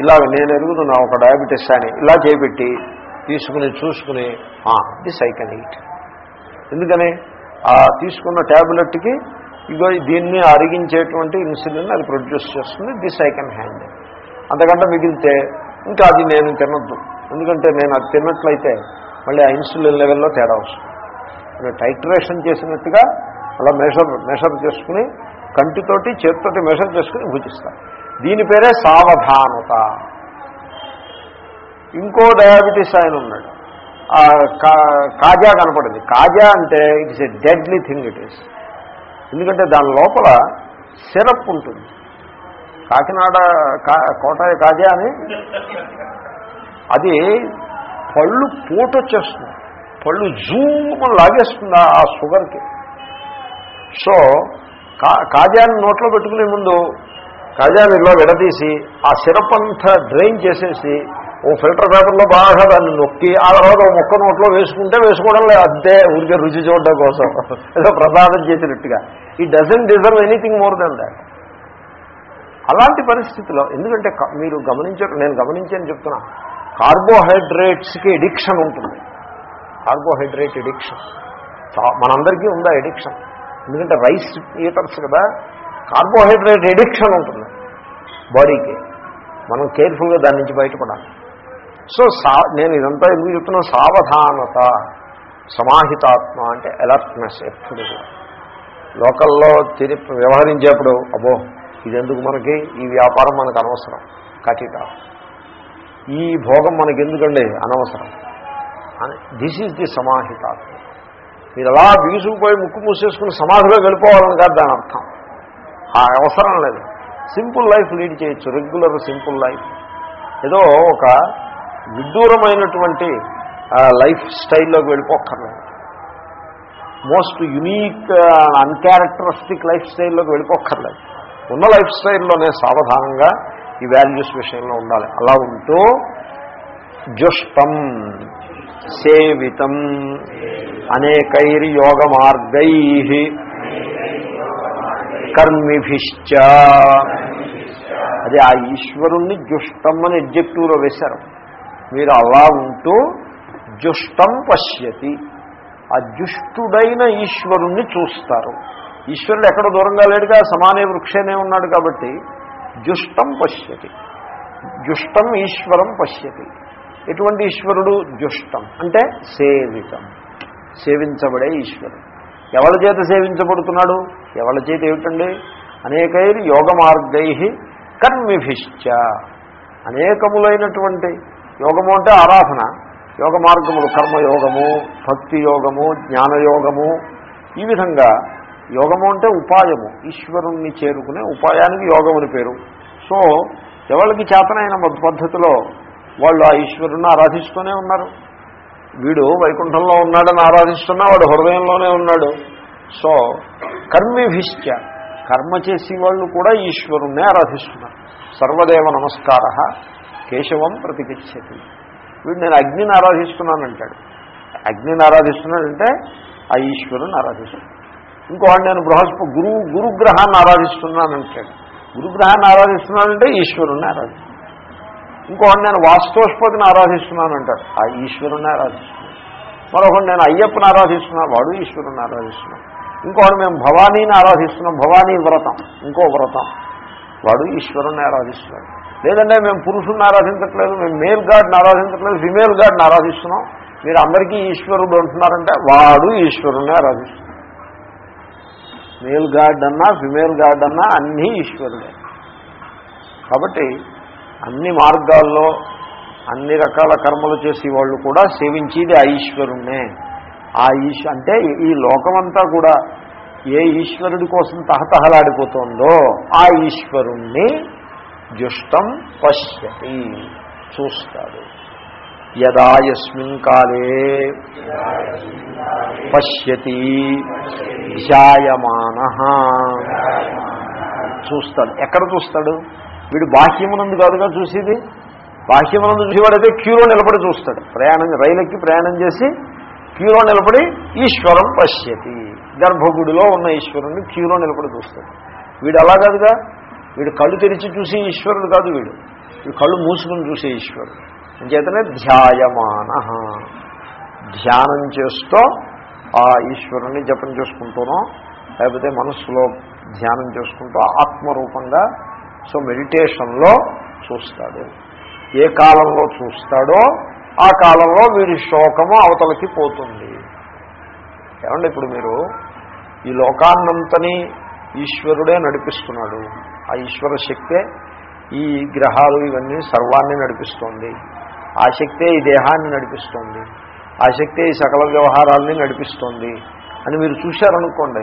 ఇలాగ నేను ఎరుగుతున్నా ఒక డయాబెటీస్ అని ఇలా చేపెట్టి తీసుకుని చూసుకుని దిస్ ఐ కెన్ ఈట్. ఎందుకని? ఆ తీసుకున్న ట్యాబ్లెట్కి ఇగో దీన్ని అరిగించేటువంటి ఇన్సులిన్ అది ప్రొడ్యూస్ చేస్తుంది దిస్ ఐ కెన్ హ్యాండిల్ అంతకంటే మిగిలితే ఇంకా అది నేను తినద్దు. ఎందుకంటే నేను అది తిన్నట్లయితే మళ్ళీ ఆ ఇన్సులిన్ లెవెల్లో తేడా వస్తుంది. నేను టైట్రేషన్ చేసినట్టుగా అలా మెషర్ మెషర్ చేసుకుని కంటితోటి చేతితోటి మెషర్ చేసుకుని భుజిస్తాను దీని పేరే సావధానత. ఇంకో డయాబెటీస్ ఆయన ఉన్నాడు. కా- కాజా కనపడింది. కాజా అంటే it's a deadly thing it is ఎందుకంటే దాని లోపల సిరప్ ఉంటుంది. కాకినాడ కా- కోటాయ కాజా అని? అది పళ్ళు పోటు వచ్చేస్తుంది పళ్ళు జూమని లాగేస్తుంది ఆ షుగర్కి. సో కా కాజాని నోట్లో పెట్టుకునే ముందు కాజాని ఇలా విడదీసి ఆ సిరప్ అంతా డ్రైన్ చేసేసి ఓ ఫిల్టర్ పేపర్లో బాగా దాన్ని నొక్కి ఆ తర్వాత ఓ మొక్క నోట్లో వేసుకుంటే వేసుకోవడం లేదు అంతే ఊరికే రుచి చూడడం కోసం. ఏదో ప్రసాదం చేసినట్టుగా. He doesn't deserve anything more than that అలాంటి పరిస్థితిలో ఎందుకంటే మీరు గమనించారు నేను గమనించాను చెప్తున్నా. కార్బోహైడ్రేట్స్కి ఎడిక్షన్ ఉంటుంది. కార్బోహైడ్రేట్ ఎడిక్షన్ మనందరికీ ఉందా ఎడిక్షన్ ఎందుకంటే రైస్ ఈటర్స్ కదా. కార్బోహైడ్రేట్ ఎడిక్షన్ ఉంటుంది. బాడీకి. మనం కేర్ఫుల్గా దాని నుంచి బయటపడాలి. సో సా నేను ఇదంతా ఎందుకు చెప్తున్నా? సావధానత సమాహితాత్మ అంటే అలర్ట్నెస్ ఎప్పుడు లోకల్లో తిరి వ్యవహరించేప్పుడు అబో ఇదెందుకు మనకి? ఈ వ్యాపారం మనకు అనవసరం. కటిక. ఈ భోగం మనకి ఎందుకండి అనవసరం. అని దిస్ ఈజ్ ది సమాహితాత్మ. మీరు అలా బిగుసుకుపోయి ముక్కు మూసేసుకుని సమాధిలో వెళ్ళిపోవాలని కాదు దాని అర్థం. ఆ అవసరం లేదు. సింపుల్ లైఫ్ లీడ్ చేయొచ్చు. Regular simple life. ఏదో ఒక విడ్డూరమైనటువంటి లైఫ్ స్టైల్లోకి వెళ్ళిపోక్కర్లేదు. మోస్ట్ యునీక్ అన్క్యారెక్టరిస్టిక్ లైఫ్ స్టైల్లోకి వెళ్ళిపోక్కర్లేదు. ఉన్న లైఫ్ స్టైల్లోనే సావధానంగా ఈ వాల్యూస్ విషయంలో ఉండాలి. అలా ఉంటూ జుష్టం సేవితం అనేకైర్యోగ మార్గై కర్మిభిశ్చ. అది ఆ ఈశ్వరుణ్ణి జుష్టం అని ఎడ్జెక్టివ్లో వేశారు. మీరు అలా ఉంటూ జుష్టం పశ్యతి. ఆ జుష్టుడైన ఈశ్వరుణ్ణి చూస్తారు. ఈశ్వరుడు ఎక్కడ దూరంగా లేడుగా? సమానే వృక్షేనే ఉన్నాడు కాబట్టి జుష్టం పశ్యతి. జుష్టం ఈశ్వరం పశ్యతి. ఎటువంటి ఈశ్వరుడు? జుష్టం. అంటే సేవితం. సేవించబడే ఈశ్వరుడు. ఎవరి చేత సేవించబడుతున్నాడు? ఎవరి చేత ఏమిటండి? అనేకైర్ యోగ మార్గై కర్మిభిశ్చ. అనేకములైనటువంటి యోగము అంటే ఆరాధన. యోగ మార్గములు కర్మయోగము భక్తి యోగము జ్ఞానయోగము. ఈ విధంగా యోగము అంటే ఉపాయము. ఈశ్వరుణ్ణి చేరుకునే ఉపాయానికి యోగం అని పేరు. సో ఎవరికి చేతనైన పద్ధతిలో వాళ్ళు ఆ ఈశ్వరుణ్ణి ఆరాధిస్తూనే ఉన్నారు. వీడు వైకుంఠంలో ఉన్నాడని ఆరాధిస్తున్నా వాడు హృదయంలోనే ఉన్నాడు. సో కర్మిభిశ్చ. కర్మ చేసి వాళ్ళు కూడా ఈశ్వరుణ్ణి ఆరాధిస్తున్నారు. సర్వదేవ నమస్కార. కేశవం ప్రతిగచ్చతి. వీడు నేను అగ్నిని ఆరాధిస్తున్నానంటాడు. అగ్నిని ఆరాధిస్తున్నాడంటే ఆ ఈశ్వరుని ఆరాధిస్తున్నాడు ఇంకోవాడు నేను బృహస్పతి గురు గురుగ్రహాన్ని ఆరాధిస్తున్నానంటాడు. గురుగ్రహాన్ని ఆరాధిస్తున్నానంటే ఈశ్వరుణ్ణి ఆరాధిస్తున్నాడు. ఇంకోటి నేను వాస్తోష్పతిని ఆరాధిస్తున్నానంటాడు. ఆ ఈశ్వరుణ్ణి ఆరాధిస్తున్నాడు. మరొకటి నేను అయ్యప్పని ఆరాధిస్తున్నా వాడు ఈశ్వరుని ఆరాధిస్తున్నాడు. ఇంకోటి మేము భవానీని ఆరాధిస్తున్నాం భవానీ వ్రతం ఇంకో వ్రతం. వాడు ఈశ్వరుణ్ణి ఆరాధిస్తున్నాడు. లేదంటే మేము పురుషుడిని ఆరాధించట్లేదు మేము మేల్ గాడ్ని ఆరాధించట్లేదు ఫిమేల్ గాడ్ని ఆరాధిస్తున్నాం. మీరు అందరికీ ఈశ్వరుడు అంటున్నారంటే వాడు ఈశ్వరుణ్ణి ఆరాధిస్తున్నాడు. మేల్ గాడ్ అన్నా ఫిమేల్ గాడ్ అన్నా అన్నీ ఈశ్వరుడే. కాబట్టి అన్ని మార్గాల్లో అన్ని రకాల కర్మలు చేసి వాళ్ళు కూడా సేవించేది ఆ ఈశ్వరుణ్ణే. ఆ ఈశ్ అంటే ఈ లోకమంతా కూడా ఏ ఈశ్వరుడి కోసం తహతహలాడిపోతుందో ఆ ఈశ్వరుణ్ణి జుష్టం పశ్యతి. చూస్తాడు. యదా యస్మిన్ కాలే పశ్యతి. ధ్యాయమాన చూస్తాడు. ఎక్కడ చూస్తాడు? వీడు బాహ్యమునందు కాదుగా చూసేది. బాహ్యమునందు చూసేవాడైతే క్యూలో నిలబడి చూస్తాడు. ప్రయాణం రైలెక్కి ప్రయాణం చేసి క్యూలో నిలబడి ఈశ్వరం పశ్యతి. గర్భగుడిలో ఉన్న ఈశ్వరుణ్ణి క్యూలో నిలబడి చూస్తాడు. వీడు అలా కాదుగా వీడు కళ్ళు తెరిచి చూసే ఈశ్వరుడు కాదు వీడు. వీడు కళ్ళు మూసుకుని చూసే ఈశ్వరుడు. అంచేతనే ధ్యాయమాన. ధ్యానం చేస్తూ ఆ ఈశ్వరుణ్ణి జపం చేసుకుంటూనో లేకపోతే మనస్సులో ధ్యానం చేసుకుంటూ ఆత్మరూపంగా సో మెడిటేషన్లో చూస్తాడు. ఏ కాలంలో చూస్తాడో ఆ కాలంలో వీడి శోకము అవతలకి పోతుంది. ఏమండి ఇప్పుడు మీరు? ఈ లోకాన్నంతని ఈశ్వరుడే నడిపిస్తున్నాడు. ఆ ఈశ్వర శక్తే ఈ గ్రహాలు ఇవన్నీ సర్వాన్ని నడిపిస్తోంది. ఆ శక్తే ఈ దేహాన్ని నడిపిస్తోంది. ఆ శక్తే ఈ సకల వ్యవహారాల్ని నడిపిస్తోంది అని మీరు చూశారనుకోండి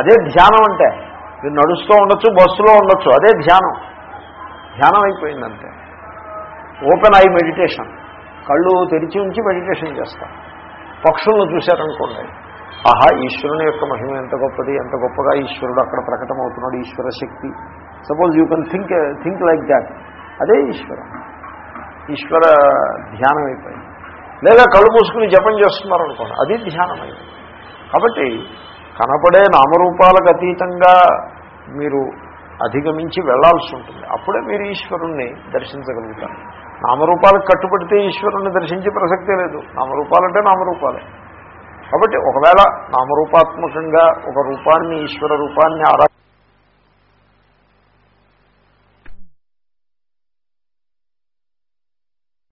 అదే ధ్యానం అంటే. మీరు నడుస్తూ ఉండొచ్చు బస్సులో ఉండొచ్చు అదే ధ్యానం. ధ్యానం అయిపోయిందంటే. Open eye meditation. కళ్ళు తెరిచి ఉంచి మెడిటేషన్ చేస్తాం పక్షులను చూశారనుకోండి ఆహా ఈశ్వరుని యొక్క మహిమ ఎంత గొప్పది ఎంత గొప్పగా ఈశ్వరుడు అక్కడ ప్రకటమవుతున్నాడు ఈశ్వర శక్తి. Suppose you can think think like that అదే ఈశ్వరం. ఈశ్వర ధ్యానం అయిపోయింది. లేదా కళ్ళు మూసుకుని జపం చేస్తున్నారు అనుకోండి అది ధ్యానం అయింది కాబట్టి కనపడే నామరూపాలకు అతీతంగా మీరు అధిగమించి వెళ్ళాల్సి ఉంటుంది. అప్పుడే మీరు ఈశ్వరుణ్ణి దర్శించగలుగుతారు. నామరూపాలకు కట్టుబడితే ఈశ్వరుణ్ణి దర్శించే ప్రసక్తే లేదు. నామరూపాలంటే నామరూపాలే. కాబట్టి ఒకవేళ నామరూపాత్మకంగా ఒక రూపాన్ని ఈశ్వర రూపాన్ని ఆరా